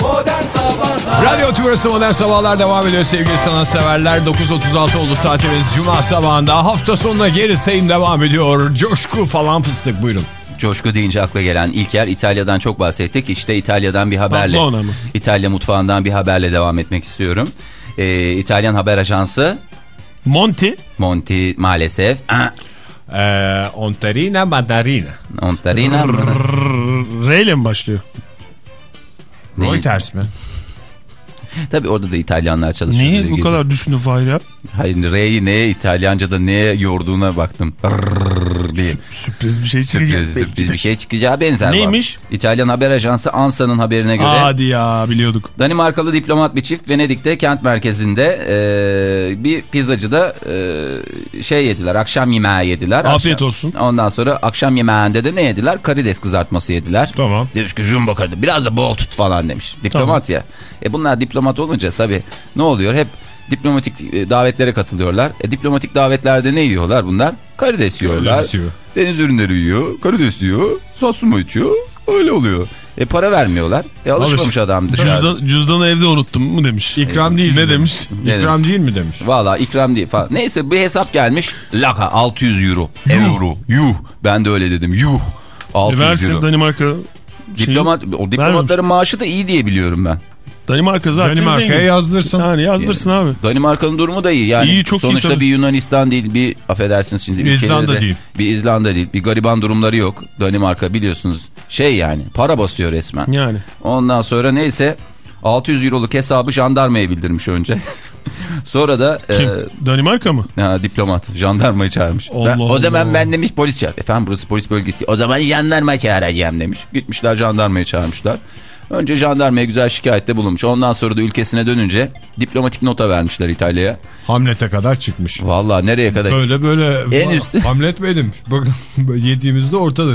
Modern Sabahlar Radyo Tümrüt'ü Modern Sabahlar devam ediyor sevgili sanatseverler. 9.36 oldu saatimiz Cuma sabahında. Hafta sonuna geri sayım devam ediyor. Coşku falan fıstık buyurun. Coşku deyince akla gelen ilk yer İtalya'dan çok bahsettik. İşte İtalya'dan bir haberle. Mı? İtalya mutfağından bir haberle devam etmek istiyorum. Ee, İtalyan haber ajansı Monty Monti maalesef [clears throat] Ee, Ontarina Mandarina. Ontarina mı? R ile mi başlıyor? Neyi? Reuters mi? Tabii orada da İtalyanlar çalışıyor. Niye bu Gece- kadar düşündün Fahir ya? Hayır R'yi neye İtalyanca'da neye yorduğuna baktım. Rrrr diye. Sürpriz bir şey çıkacak. Sürpriz, sürpriz bir şey çıkacağı benzer Neymiş? var. İtalyan haber ajansı Ansa'nın haberine göre Hadi ya biliyorduk. Danimarkalı diplomat bir çift Venedik'te kent merkezinde e, bir pizzacıda e, şey yediler akşam yemeği yediler. Afiyet Akşam- olsun. Ondan sonra akşam yemeğinde de ne yediler? Karides kızartması yediler. Tamam. Demiş ki jumbo karides biraz da bol tut falan demiş. Diplomat ya. E bunlar diplomat olunca tabii ne oluyor? Hep diplomatik e, davetlere katılıyorlar. E, diplomatik davetlerde ne yiyorlar bunlar? Karides yiyorlar. Karides. Deniz ürünleri yiyor. Karides yiyor. Sosmu içiyor. Öyle oluyor. E para vermiyorlar. E alışmamış adam dışarıda. Cüzdan, cüzdanı evde unuttum mu demiş. İkram değil Ne mi demiş? Ne İkram değil mi demiş. Valla ikram değil falan. Neyse bir hesap gelmiş. Laka 600 euro. Euro. Yuh. Ben de öyle dedim. Yuh. 600 E versin euro. Danimarka. Diplomat, o diplomatların maaşı da iyi diye biliyorum ben. Danimarka zaten Danimarka'ya zengin. yazdırsın. Yani yazdırsın abi. Danimarka'nın durumu da iyi. Yani İyi, çok iyi sonuçta tabii. bir Yunanistan değil, bir affedersiniz şimdi Bir İzlanda de- değil. Bir İzlanda değil. Bir gariban durumları yok. Danimarka biliyorsunuz şey yani para basıyor resmen. Yani. Ondan sonra neyse 600 euroluk hesabı jandarmaya bildirmiş önce. [laughs] sonra da Kim? e, Danimarka mı? Ha, diplomat jandarmayı çağırmış. Allah Ben- o zaman Allah. ben demiş polis çağır. Efendim burası polis bölgesi. O zaman jandarma çağıracağım demiş. Gitmişler jandarmayı çağırmışlar. Önce jandarmaya güzel şikayette bulunmuş. Ondan sonra da ülkesine dönünce diplomatik nota vermişler İtalya'ya. Hamlet'e kadar çıkmış. Vallahi nereye kadar? Böyle böyle En üstte. Hamlet benim. Bakın [laughs] yediğimizde ortada.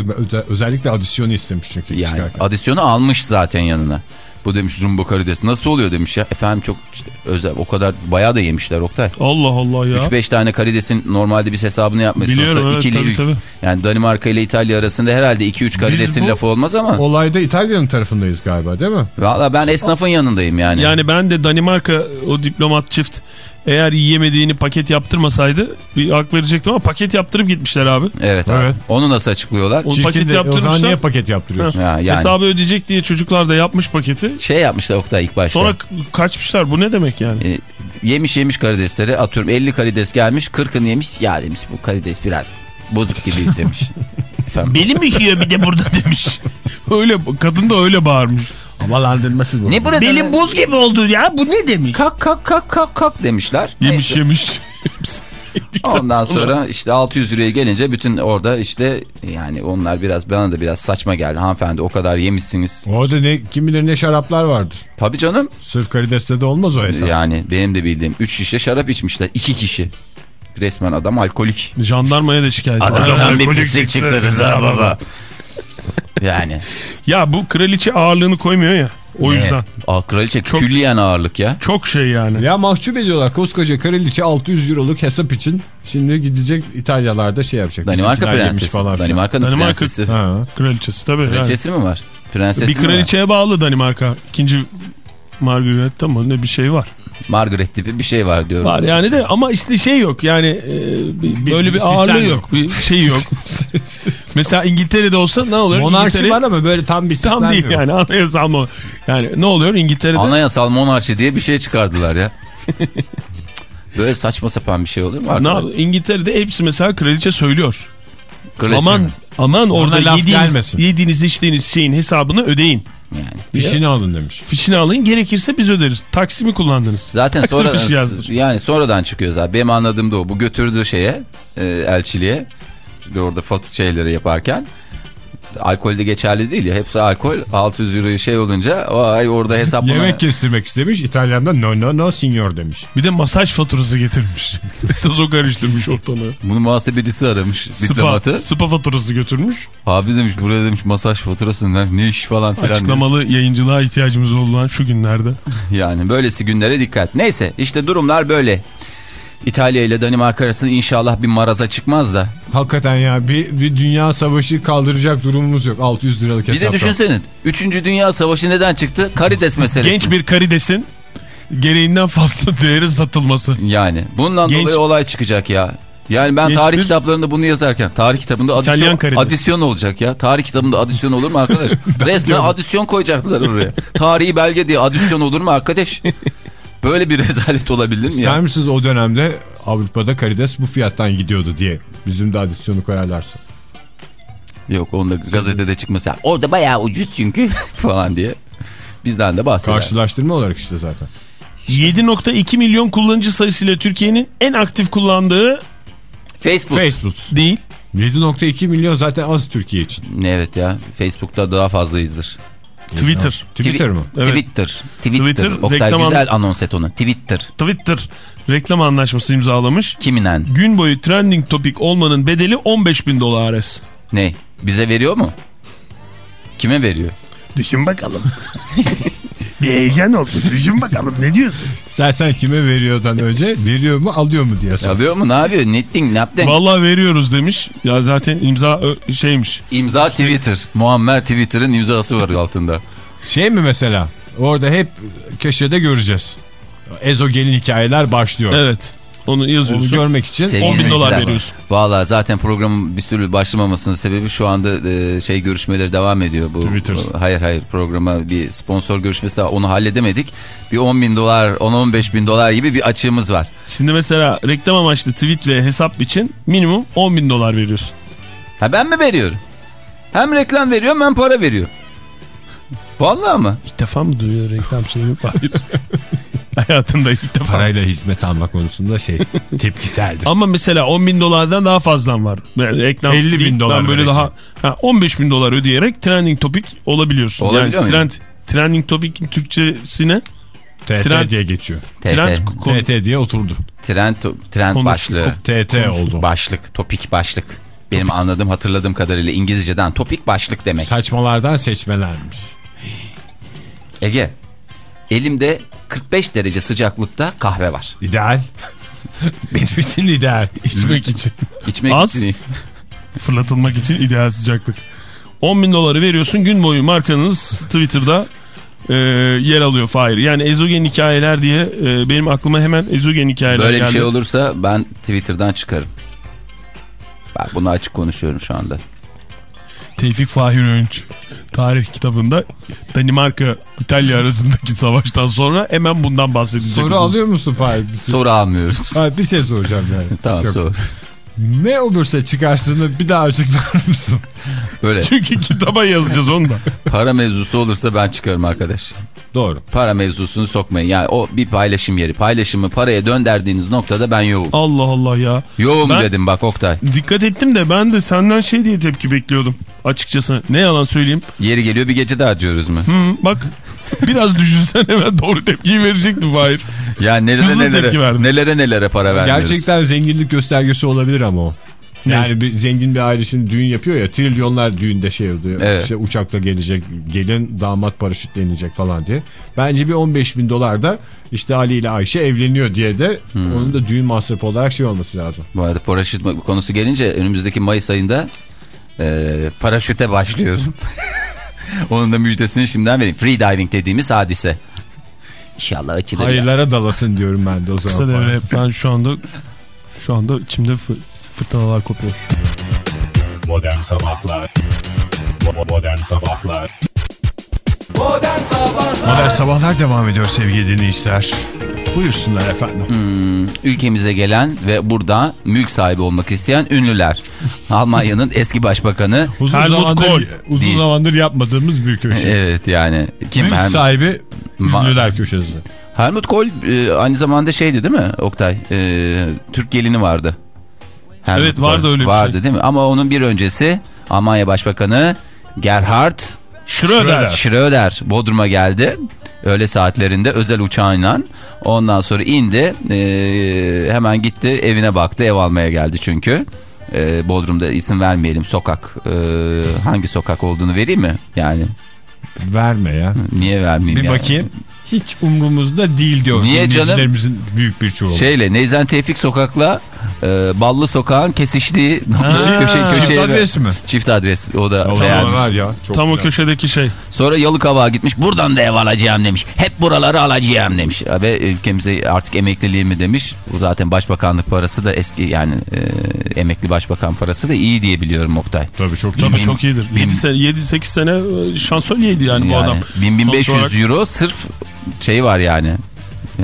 Özellikle adisyonu istemiş çünkü. Yani çıkarken. adisyonu almış zaten yanına. Bu demiş jumbo karides nasıl oluyor demiş ya. Efendim çok işte özel o kadar bayağı da yemişler Oktay. Allah Allah ya. 3-5 tane karidesin normalde biz hesabını yapmayız. Biliyorum, evet, ikili tabii, tabii. Yani Danimarka ile İtalya arasında herhalde 2-3 karidesin lafı olmaz ama. Olayda İtalya'nın tarafındayız galiba değil mi? Valla ben esnafın yanındayım yani. Yani ben de Danimarka o diplomat çift eğer yiyemediğini paket yaptırmasaydı bir hak verecektim ama paket yaptırıp gitmişler abi. Evet, abi. Evet. Onu nasıl açıklıyorlar? O Çirkin paket de- o zaman yaptırmışlar. niye paket yaptırıyorsun? Ha, yani Hesabı ödeyecek diye çocuklar da yapmış paketi. şey yapmışlar Oktay ilk başta. Sonra kaçmışlar. Bu ne demek yani? E, yemiş yemiş karidesleri atıyorum 50 karides gelmiş 40'ını yemiş ya demiş bu karides biraz bozuk gibi demiş. [laughs] Efendim, Belim yıkıyor bir de burada demiş. [laughs] öyle kadın da öyle bağırmış. Havalandırması bu. ne burada? Belim buz gibi oldu ya bu ne demiş? Kalk kalk kalk kalk kalk demişler. Yemiş Neyse. yemiş. [laughs] Ondan sonra işte 600 liraya gelince bütün orada işte yani onlar biraz bana da biraz saçma geldi. Hanımefendi o kadar yemişsiniz. Orada ne, kim bilir ne şaraplar vardır. Tabii canım. Sırf karideste de olmaz o hesap. Yani benim de bildiğim 3 şişe şarap içmişler. 2 kişi. Resmen adam alkolik. Jandarmaya da şikayet. Adamdan bir Alkolik pislik çıktı Rıza baba. Yani. Ya bu kraliçe ağırlığını koymuyor ya. O yüzden. Aa, kraliçe Çok- külliyen ağırlık ya. Çok şey yani. Ya mahcup ediyorlar koskoca kraliçe 600 euroluk hesap için. Şimdi gidecek İtalyalarda şey yapacak. Danimarka prensesi. falan filan. Danimarka'nın Danimarka- prensesi. Ha. Kraliçesi tabii. yani. Kraliçesi mi var? Prensesi Bir mi var? kraliçeye bağlı Danimarka. İkinci Margareta mı ne bir şey var. Margaret tipi bir şey var diyorum. Var yani de ama işte şey yok yani e, bir- Bir- böyle bir, bir sistem ağırlığı yok. yok. Bir şey yok. [laughs] Mesela İngiltere'de olsa ne olur? Monarşi İngiltere- var ama böyle tam bir sistem Tam değil yok. yani anayasal mı? Yani ne oluyor İngiltere'de? Anayasal monarşi diye bir şey çıkardılar ya. [laughs] Böyle saçma sapan bir şey olur mu? ne arkadaş? yap- İngiltere'de hepsi mesela kraliçe söylüyor. Kraliçe aman mi? aman orada yediğiniz, gelmesin. yediğiniz içtiğiniz şeyin hesabını ödeyin. Yani. Fişini alın demiş. Fişini alın gerekirse biz öderiz. Taksimi kullandınız. Zaten Taksi sonra fişi yazdır. yani sonradan çıkıyor zaten. Benim anladığım da o. Bu götürdüğü şeye e, elçiliğe orada foto şeyleri yaparken alkol de geçerli değil ya. Hepsi alkol. 600 euro şey olunca ay orada hesaplama. Yemek kestirmek istemiş. İtalyan'da no no no signor demiş. Bir de masaj faturası getirmiş. [laughs] Esas o karıştırmış ortalığı. Bunu muhasebecisi aramış Spa, diplomatı. spa faturası götürmüş. Abi demiş buraya demiş masaj faturasından ne iş falan filan. demiş. Açıklamalı yayıncılığa ihtiyacımız olan şu günlerde. [laughs] Yani böylesi günlere dikkat. Neyse işte durumlar böyle. İtalya ile Danimarka arasında inşallah bir maraza çıkmaz da. Hakikaten ya bir, bir dünya savaşı kaldıracak durumumuz yok. 600 liralık Bir hesaptan. de düşünsene 3. Dünya Savaşı neden çıktı? Karides meselesi. Genç bir karidesin gereğinden fazla [laughs] değeri satılması. Yani bundan Genç- dolayı olay çıkacak ya. Yani ben Genç tarih bir- kitaplarında bunu yazarken tarih kitabında adisyon, adisyon olacak ya. Tarih kitabında adisyon olur mu arkadaş? [laughs] Resmen adisyon koyacaklar oraya. Tarihi belge diye adisyon olur mu arkadaş? [laughs] Böyle bir [laughs] rezalet olabilir mi İster ya? misiniz o dönemde Avrupa'da karides bu fiyattan gidiyordu diye. Bizim de adisyonu koyarlarsa. Yok onda gazetede çıkması. Orada bayağı ucuz çünkü [laughs] falan diye. Bizden de bahseder. Karşılaştırma olarak işte zaten. 7.2 milyon kullanıcı sayısıyla Türkiye'nin en aktif kullandığı Facebook. Facebook. değil. 7.2 milyon zaten az Türkiye için. Evet ya Facebook'ta daha fazlayızdır. Twitter. Twitter mı? Evet. Twitter. Twitter. Twitter, Oktay reklam güzel anons et onu. Twitter. Twitter reklam anlaşması imzalamış. Kiminen? Gün boyu trending topik olmanın bedeli 15 bin dolar es. Ne? Bize veriyor mu? Kime veriyor? Düşün bakalım. [laughs] bir heyecan olsun. Düşün bakalım ne diyorsun? Sen sen kime veriyordan önce veriyor mu alıyor mu diye sor. Alıyor mu? Ne yapıyor? Ne ettin? Ne yaptın? Vallahi veriyoruz demiş. Ya zaten imza şeymiş. İmza Twitter. Muammer Twitter'ın imzası var altında. Şey mi mesela orada hep köşede göreceğiz. Ezogelin hikayeler başlıyor. Evet. Onu Onu yazıyorsun. görmek için Sevgili 10 bin dolar veriyorsun. Valla zaten programın bir sürü başlamamasının sebebi şu anda e, şey görüşmeleri devam ediyor. bu. Twitter. bu- Hayır hayır programa bir sponsor görüşmesi daha onu halledemedik. Bir 10 bin dolar 10-15 bin dolar gibi bir açığımız var. Şimdi mesela reklam amaçlı tweet ve hesap için minimum 10 bin dolar veriyorsun. Ha ben mi veriyorum? Hem reklam veriyorum hem para veriyor. Vallahi mı? İlk defa mı duyuyor reklam şeyini? [laughs] Hayır. [laughs] Hayatında ilk defa. parayla hizmet alma konusunda şey tepkiseldir. Ama mesela 10 bin dolardan daha fazlan var. Yani reklam 50 bin dolar ben böyle daha ha, 15 bin dolar ödeyerek trending topik olabiliyorsun. Olabiliyor yani trend trending topic'in Türkçesine TT Trend- diye geçiyor. trend TT. konu- TT diye oturdu. Trend, trend Konusu- başlığı. TT oldu. Başlık, topik başlık. Benim anladığım hatırladığım kadarıyla İngilizceden topik başlık demek. Saçmalardan seçmelermiş. Ege, elimde 45 derece sıcaklıkta kahve var. İdeal. [laughs] Benim için ideal. içmek için. İçmek Az. için. Fırlatılmak için ideal sıcaklık. 10 bin doları veriyorsun gün boyu markanız Twitter'da e, yer alıyor Fahir. Yani ezogen hikayeler diye e, benim aklıma hemen ezogen hikayeler Böyle bir geldi. şey olursa ben Twitter'dan çıkarım. Bak bunu açık konuşuyorum şu anda. Tevfik Fahir Öğünç tarih kitabında Danimarka İtalya arasındaki savaştan sonra hemen bundan bahsedecek. Soru alıyor musun Fahir? Bir, Soru almıyoruz. Hayır, bir şey soracağım yani. [laughs] tamam Çok- sor. Ne olursa çıkarsını bir daha açıklar mısın? Böyle [laughs] Çünkü kitaba yazacağız onu da. para mevzusu olursa ben çıkarım arkadaş. Doğru. Para mevzusunu sokmayın. Yani o bir paylaşım yeri. Paylaşımı paraya dönderdiğiniz noktada ben yoğum. Allah Allah ya. Yoğum Ben- dedim bak Oktay. Dikkat ettim de ben de senden şey diye tepki bekliyordum. Açıkçası ne yalan söyleyeyim. Yeri geliyor bir gece de harcıyoruz mu? Hı, bak biraz düşünsen hemen doğru tepkiyi verecektim Fahir. Ya nelere Hızlı nelere, nelere nelere para vermiyoruz. Gerçekten zenginlik göstergesi olabilir ama o. Ne? Yani bir zengin bir aile şimdi düğün yapıyor ya trilyonlar düğünde şey oluyor. Evet. İşte uçakla gelecek gelin damat paraşütlenecek falan diye. Bence bir 15 bin dolar da işte Ali ile Ayşe evleniyor diye de Hmm. onun da düğün masrafı olarak şey olması lazım. Bu arada paraşüt konusu gelince önümüzdeki Mayıs ayında e, paraşüte başlıyorum. [laughs] Onun da müjdesini şimdiden vereyim. Free diving dediğimiz hadise. İnşallah açılır. ya. Hayırlara dalasın diyorum ben de o Kısa zaman. devre ben şu anda şu anda içimde fırtınalar kopuyor. Modern Sabahlar Modern Sabahlar Modern Sabahlar Modern Sabahlar devam ediyor sevgili dinleyiciler. Buyursunlar efendim. Hmm, ülkemize gelen ve burada mülk sahibi olmak isteyen ünlüler. [laughs] Almanya'nın eski başbakanı. Uzun Helmut zamandır, Kohl. uzun Değil. zamandır yapmadığımız bir köşe. Evet yani. Kim? Mülk Helmut- sahibi ünlüler köşesi. Helmut Kohl e, aynı zamanda şeydi değil mi Oktay? E, Türk gelini vardı. Helmut Evet, vardı Kohl. öyle bir Vardı şey. değil mi? Ama onun bir öncesi Almanya Başbakanı Gerhard Schröder. Schröder Bodrum'a geldi. Öğle saatlerinde özel uçağıyla. Ondan sonra indi. Ee, hemen gitti evine baktı. Ev almaya geldi çünkü. Ee, Bodrum'da isim vermeyelim. Sokak. ee, hangi sokak olduğunu vereyim mi? Yani Verme ya. niye vermeyeyim Bir yani? bakayım. Hiç umrumuzda değil diyor. Niye canım? büyük bir çoğu. Şeyle Neyzen Tevfik Sokak'la e, Ballı Sokak'ın kesiştiği [laughs] köşe, Çift köşeye. adres mi? Çift adres. O da Tamam beğenmiş. var ya. Çok Tam o güzel. köşedeki şey. Sonra Yalıkavak'a gitmiş. Buradan da ev alacağım demiş. Hep buraları alacağım demiş. Ve ülkemize artık emekliliğimi demiş. Bu zaten başbakanlık parası da eski yani e, emekli başbakan parası da iyi diye biliyorum Oktay. Tabii çok Tabii Bin- çok iyidir. bin- 7-8 sene e, şansölyeydi yani, bu adam. 1500 Sonuç olarak- euro sırf şey var yani. E,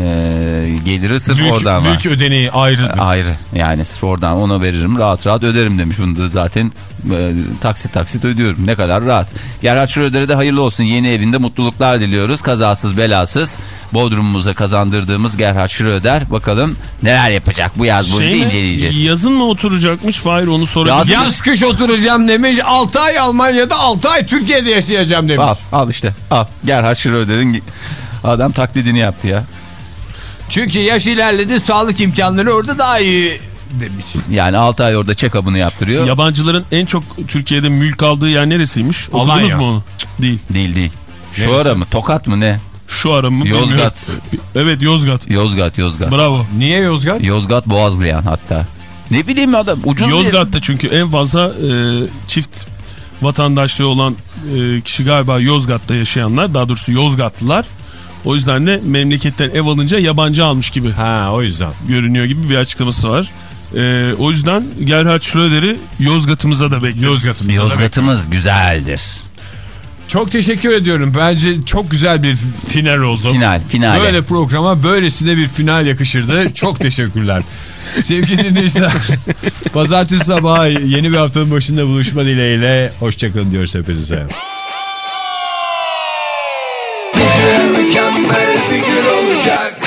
geliri sırf Büyük, oradan var. büyük ödeneği ayrıdır. Ayrı yani sırf oradan ona veririm rahat rahat öderim demiş. Bunu da zaten e, taksit taksit ödüyorum ne kadar rahat. Gerhard Schröder'e de hayırlı olsun yeni evinde mutluluklar diliyoruz. Kazasız belasız Bodrum'umuza kazandırdığımız Gerhard Schröder bakalım neler yapacak bu yaz boyunca Şey inceleyeceğiz. Yazın mı oturacakmış? Fahir onu sorabilir. Yazın- Yaz kış oturacağım demiş. 6 ay Almanya'da 6 ay Türkiye'de yaşayacağım demiş. Al al işte al Gerhard Schröder'in adam taklidini yaptı ya. Çünkü yaş ilerledi sağlık imkanları orada daha iyi demiş. Yani 6 ay orada check-up'ını yaptırıyor. Yabancıların en çok Türkiye'de mülk aldığı yer neresiymiş? Okudunuz Alanya. mu onu? Değil. Değil değil. Şu Neresi? ara mı? Tokat mı ne? Şu ara mı? bilmiyorum. Yozgat. Evet Yozgat. Yozgat Yozgat. Bravo. Niye Yozgat? Yozgat Boğazlayan hatta. Ne bileyim adam ucuz Yozgat'ta çünkü en fazla e, çift vatandaşlığı olan e, kişi galiba Yozgat'ta yaşayanlar. Daha doğrusu Yozgatlılar. O yüzden de memleketten ev alınca yabancı almış gibi Ha o yüzden. görünüyor gibi bir açıklaması var. E, o yüzden Gerhard Schröder'i Yozgat'ımıza da bekliyoruz. Yozgat'ımıza da Yozgat'ımız güzeldir. Çok teşekkür ediyorum. Bence çok güzel bir final oldu. Final, finale. Böyle programa böylesine bir final yakışırdı. Çok [laughs] teşekkürler. Sevgili dinleyiciler, [laughs] pazartesi sabahı yeni bir haftanın başında buluşma dileğiyle. Hoşçakalın diyoruz hepinize. Mükemmel bir gün olacak